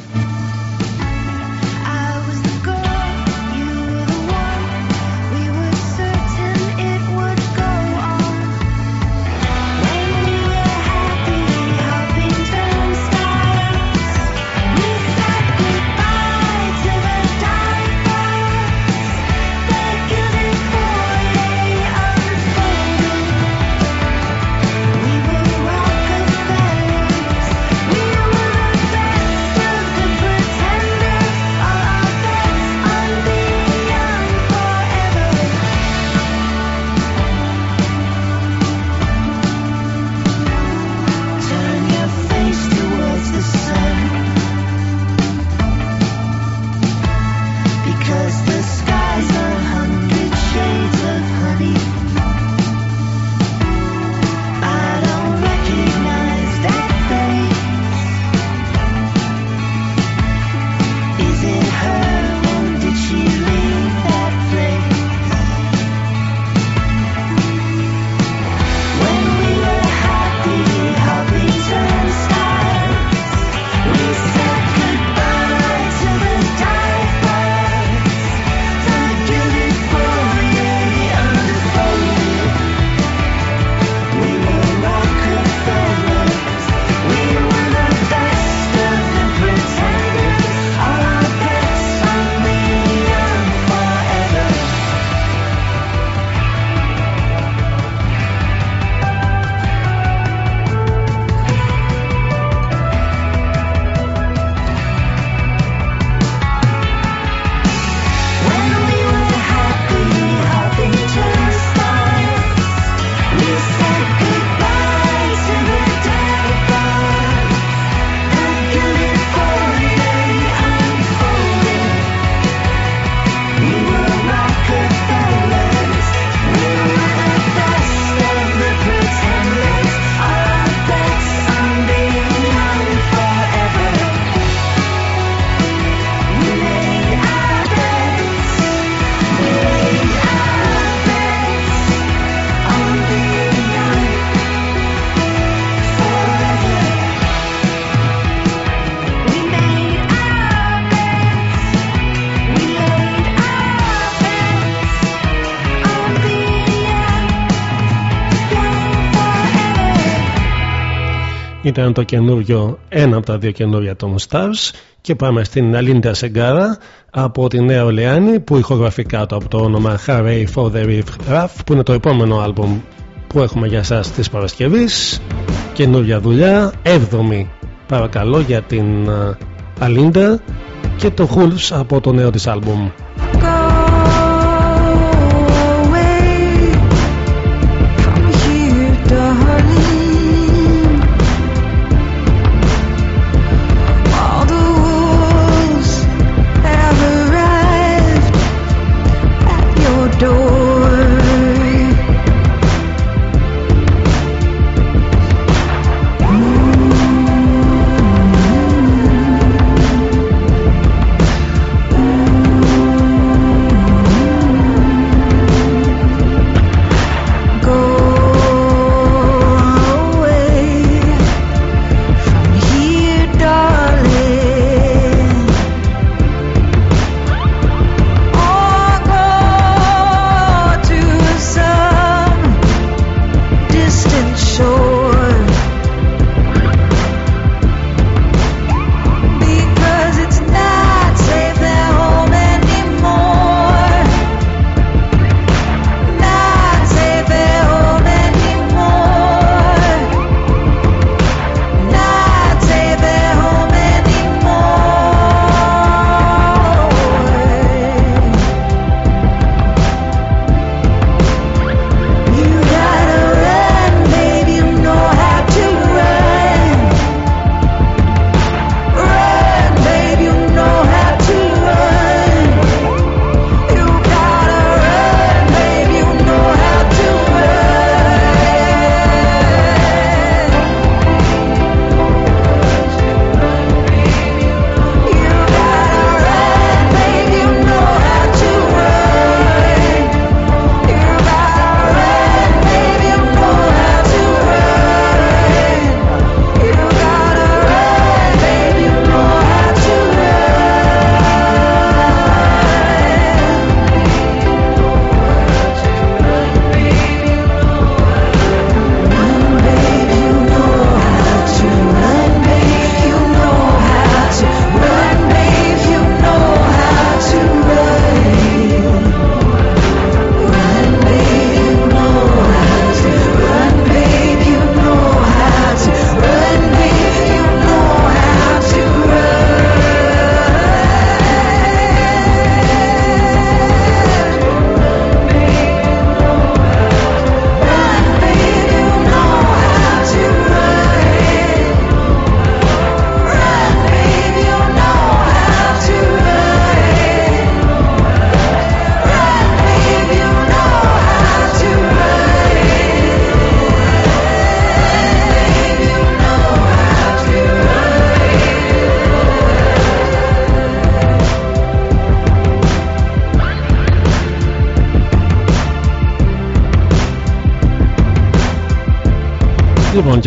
Ήταν το καινούριο, ένα από τα δύο καινούρια των Stars. Και πάμε στην Αλίντα Σεγκάρα από τη Νέα Ορλεάνη που ηχογραφεί κάτω από το όνομα Hooray for the Riff Raff που είναι το επόμενο άλμπουμ που έχουμε για σας της Παρασκευής. Καινούρια δουλειά, έβδομη παρακαλώ για την α, Αλίντα και το Hulls από το νέο της άλμπουμ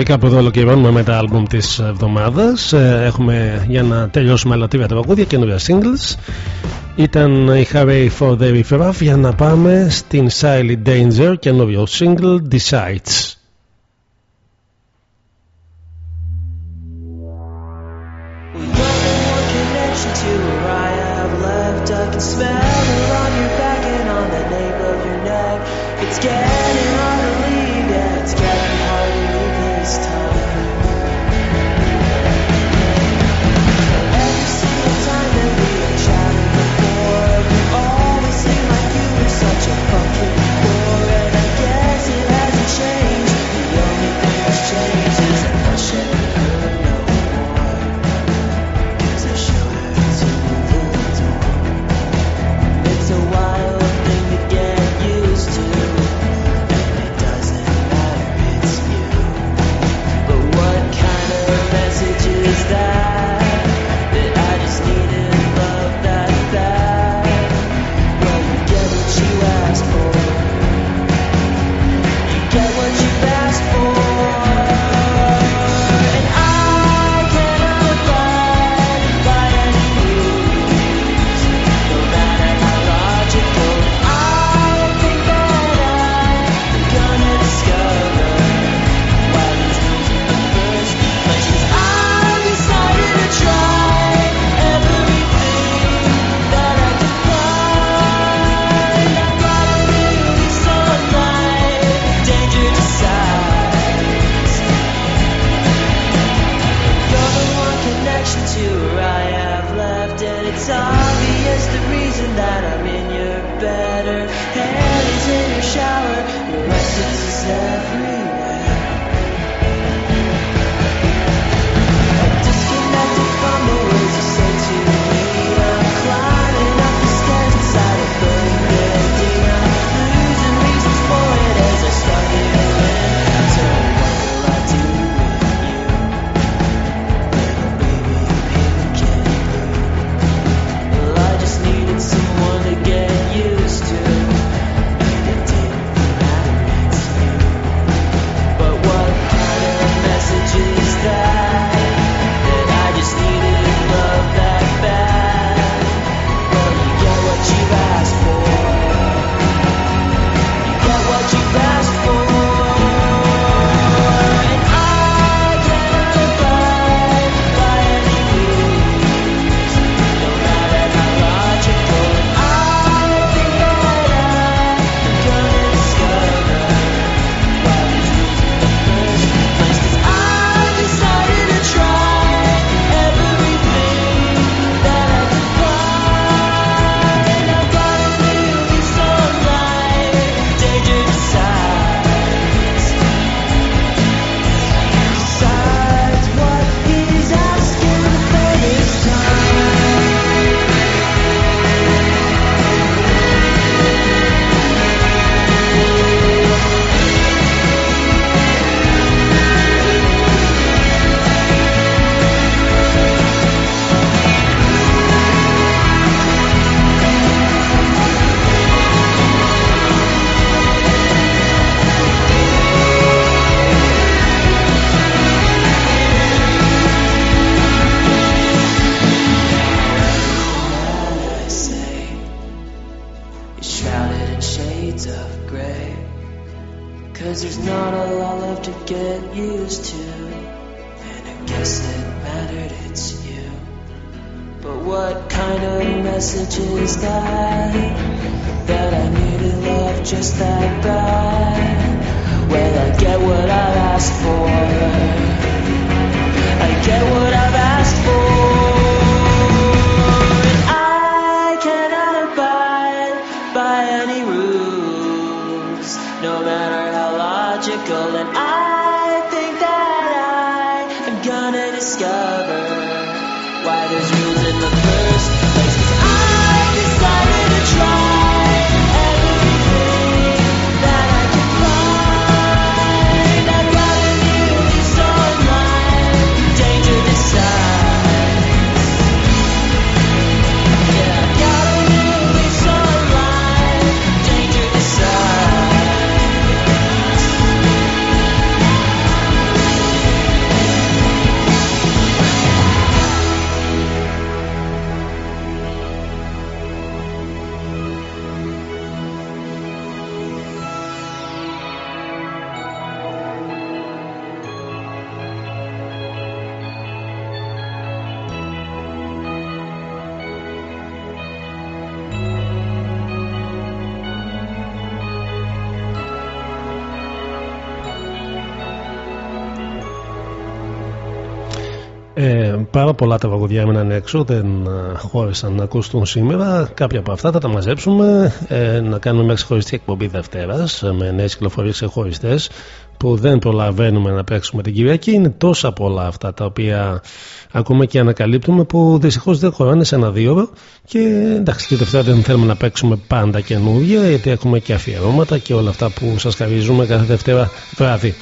κάπου εδώ ολοκληρώνουμε με τα άλμπουμ της εβδομάδας ε, Έχουμε για να τελειώσουμε άλλα τρία τραγούδια καινούργια singles. Ήταν η Harry for the Riff για να πάμε στην Silent Danger καινούργιο single Decides. Πολλά τα βαγουδιά έμειναν έξω, δεν ε, χώρισαν να ακουστούν σήμερα. Κάποια από αυτά θα τα μαζέψουμε, ε, να κάνουμε μια ξεχωριστή εκπομπή Δευτέρας με νέες κυκλοφορίες ξεχωριστές που δεν προλαβαίνουμε να παίξουμε την Κυριακή. Είναι τόσα πολλά αυτά τα οποία ακούμε και ανακαλύπτουμε που δυστυχώς δεν χωράνε σε ένα δύο ώρο. Και εντάξει, τη Δευτέρα δεν θέλουμε να παίξουμε πάντα καινούργια, γιατί έχουμε και αφιερώματα και όλα αυτά που σας χαρίζουμε κάθε Δευτέρα βράδυ.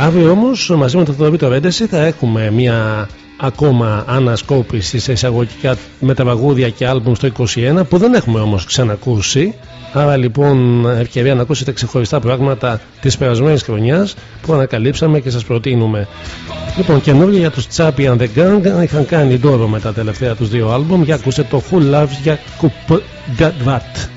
Αύριο όμως μαζί με το Θοδωρή το Ρέντεση θα έχουμε μια ακόμα ανασκόπηση σε εισαγωγικά με τα βαγούδια και άλμπουμ στο 21 που δεν έχουμε όμως ξανακούσει. Άρα λοιπόν ευκαιρία να ακούσετε ξεχωριστά πράγματα της περασμένης χρονιάς που ανακαλύψαμε και σας προτείνουμε. Λοιπόν καινούργια για τους Chappie and the Gang. Είχαν κάνει δώρο με τα τελευταία τους δύο άλμπουμ. Για ακούστε το Who Loves για Kup That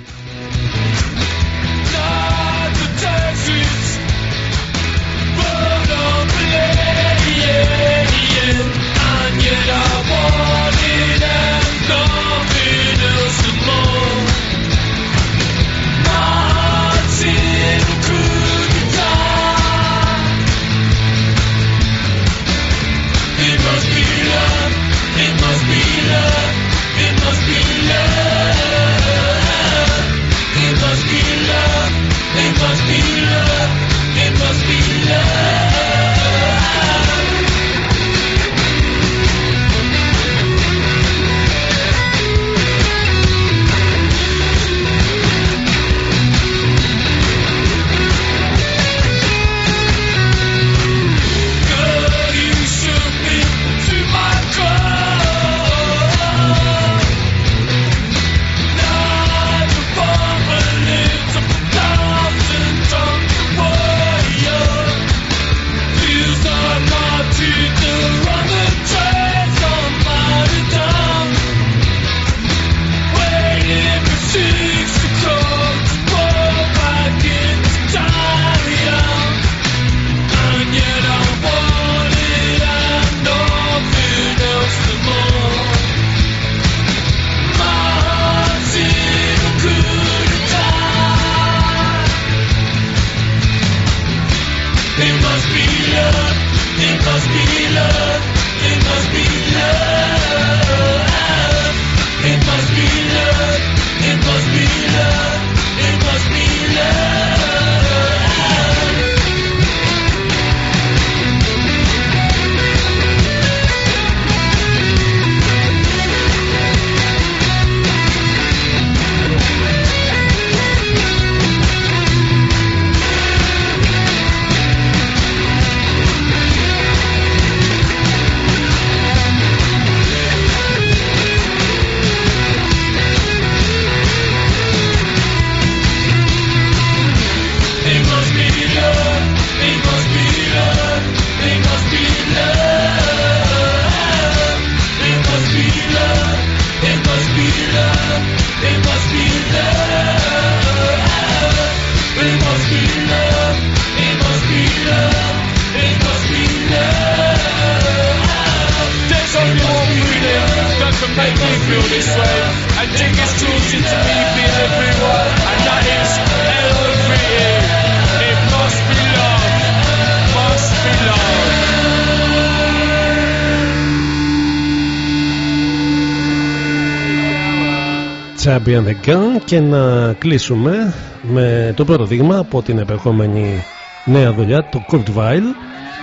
Chubby and the Gun και να κλείσουμε με το πρώτο δείγμα από την επερχόμενη νέα δουλειά, το Kurt Weill,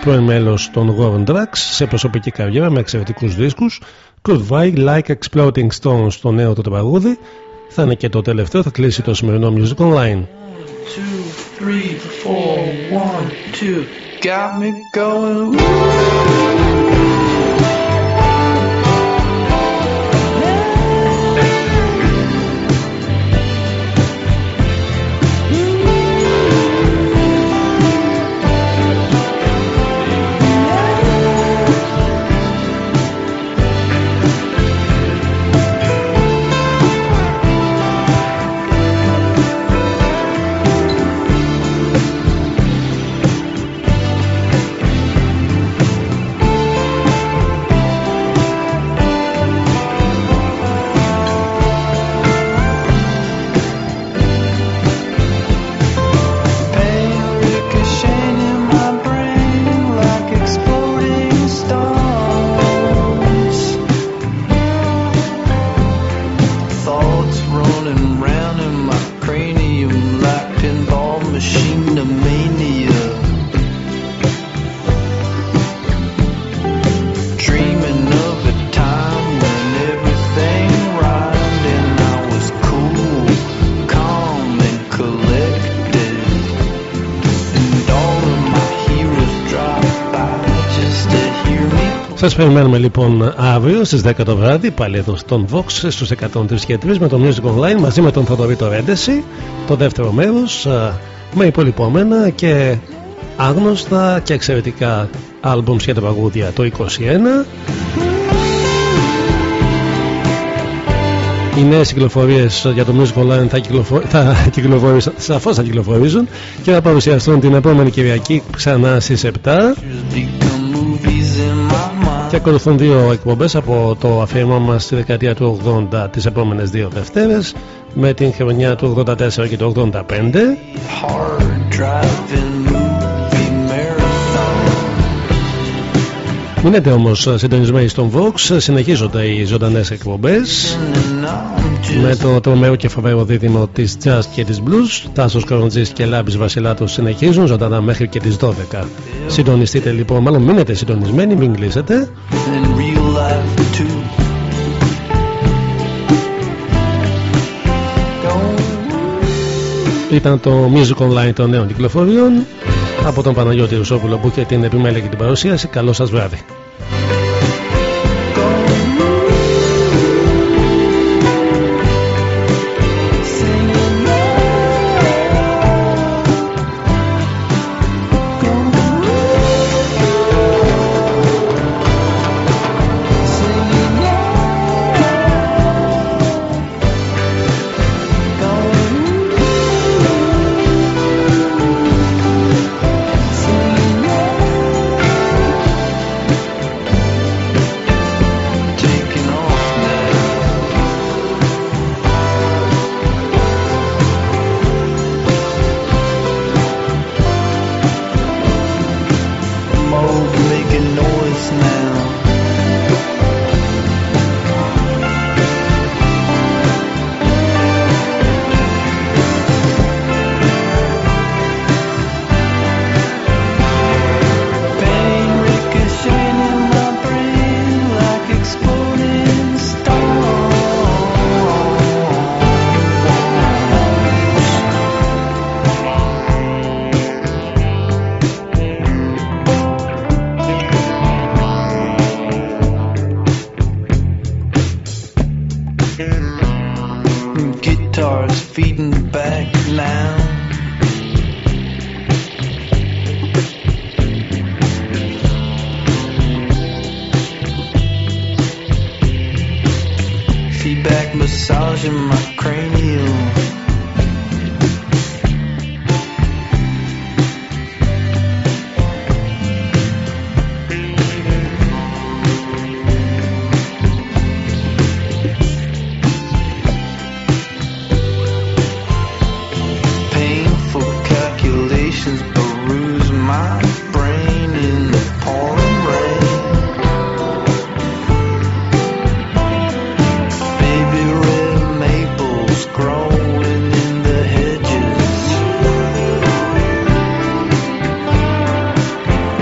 πρώην μέλος των Warren Drugs, σε προσωπική καριέρα με εξαιρετικούς δίσκους. Kurt Weill, Like Exploding Stones, το νέο του τραγούδι, θα είναι και το τελευταίο, θα κλείσει το σημερινό Music Online. two, three, four, one, two. Got me going. Σας περιμένουμε λοιπόν αύριο στις 10 το βράδυ πάλι εδώ στον Vox στους 103 και 3 με το Music Online μαζί με τον Θοδωρή το Ρέντεση το δεύτερο μέρος α, με υπολοιπόμενα και άγνωστα και εξαιρετικά άλμπουμς και τραγούδια το 21 Οι νέες κυκλοφορίες για το Music Online θα, κυκλοφο... θα κυκλοφορήσουν, σαφώς θα κυκλοφορήσουν και θα παρουσιαστούν την επόμενη Κυριακή ξανά στις 7. Και ακολουθούν δύο εκπομπές από το αφιέρωμα μας στη δεκαετία του 80 τις επόμενες δύο Δευτέρες με την χρονιά του 84 και του 85. Μείνετε όμως συντονισμένοι στον Vox, συνεχίζονται οι ζωντανές εκπομπές με το τρομερό και φοβερό δίδυμο της Jazz και της Blues. Τάσος Κοροντζή και Λάμπης Βασιλάτος συνεχίζουν ζωντανά μέχρι και τις 12. Συντονιστείτε λοιπόν, μάλλον μείνετε συντονισμένοι, μην κλείσετε. Ήταν το Music Online των νέων κυκλοφοριών από τον Παναγιώτη Ρουσόπουλο που είχε την επιμέλεια και την παρουσίαση. Καλό σας βράδυ.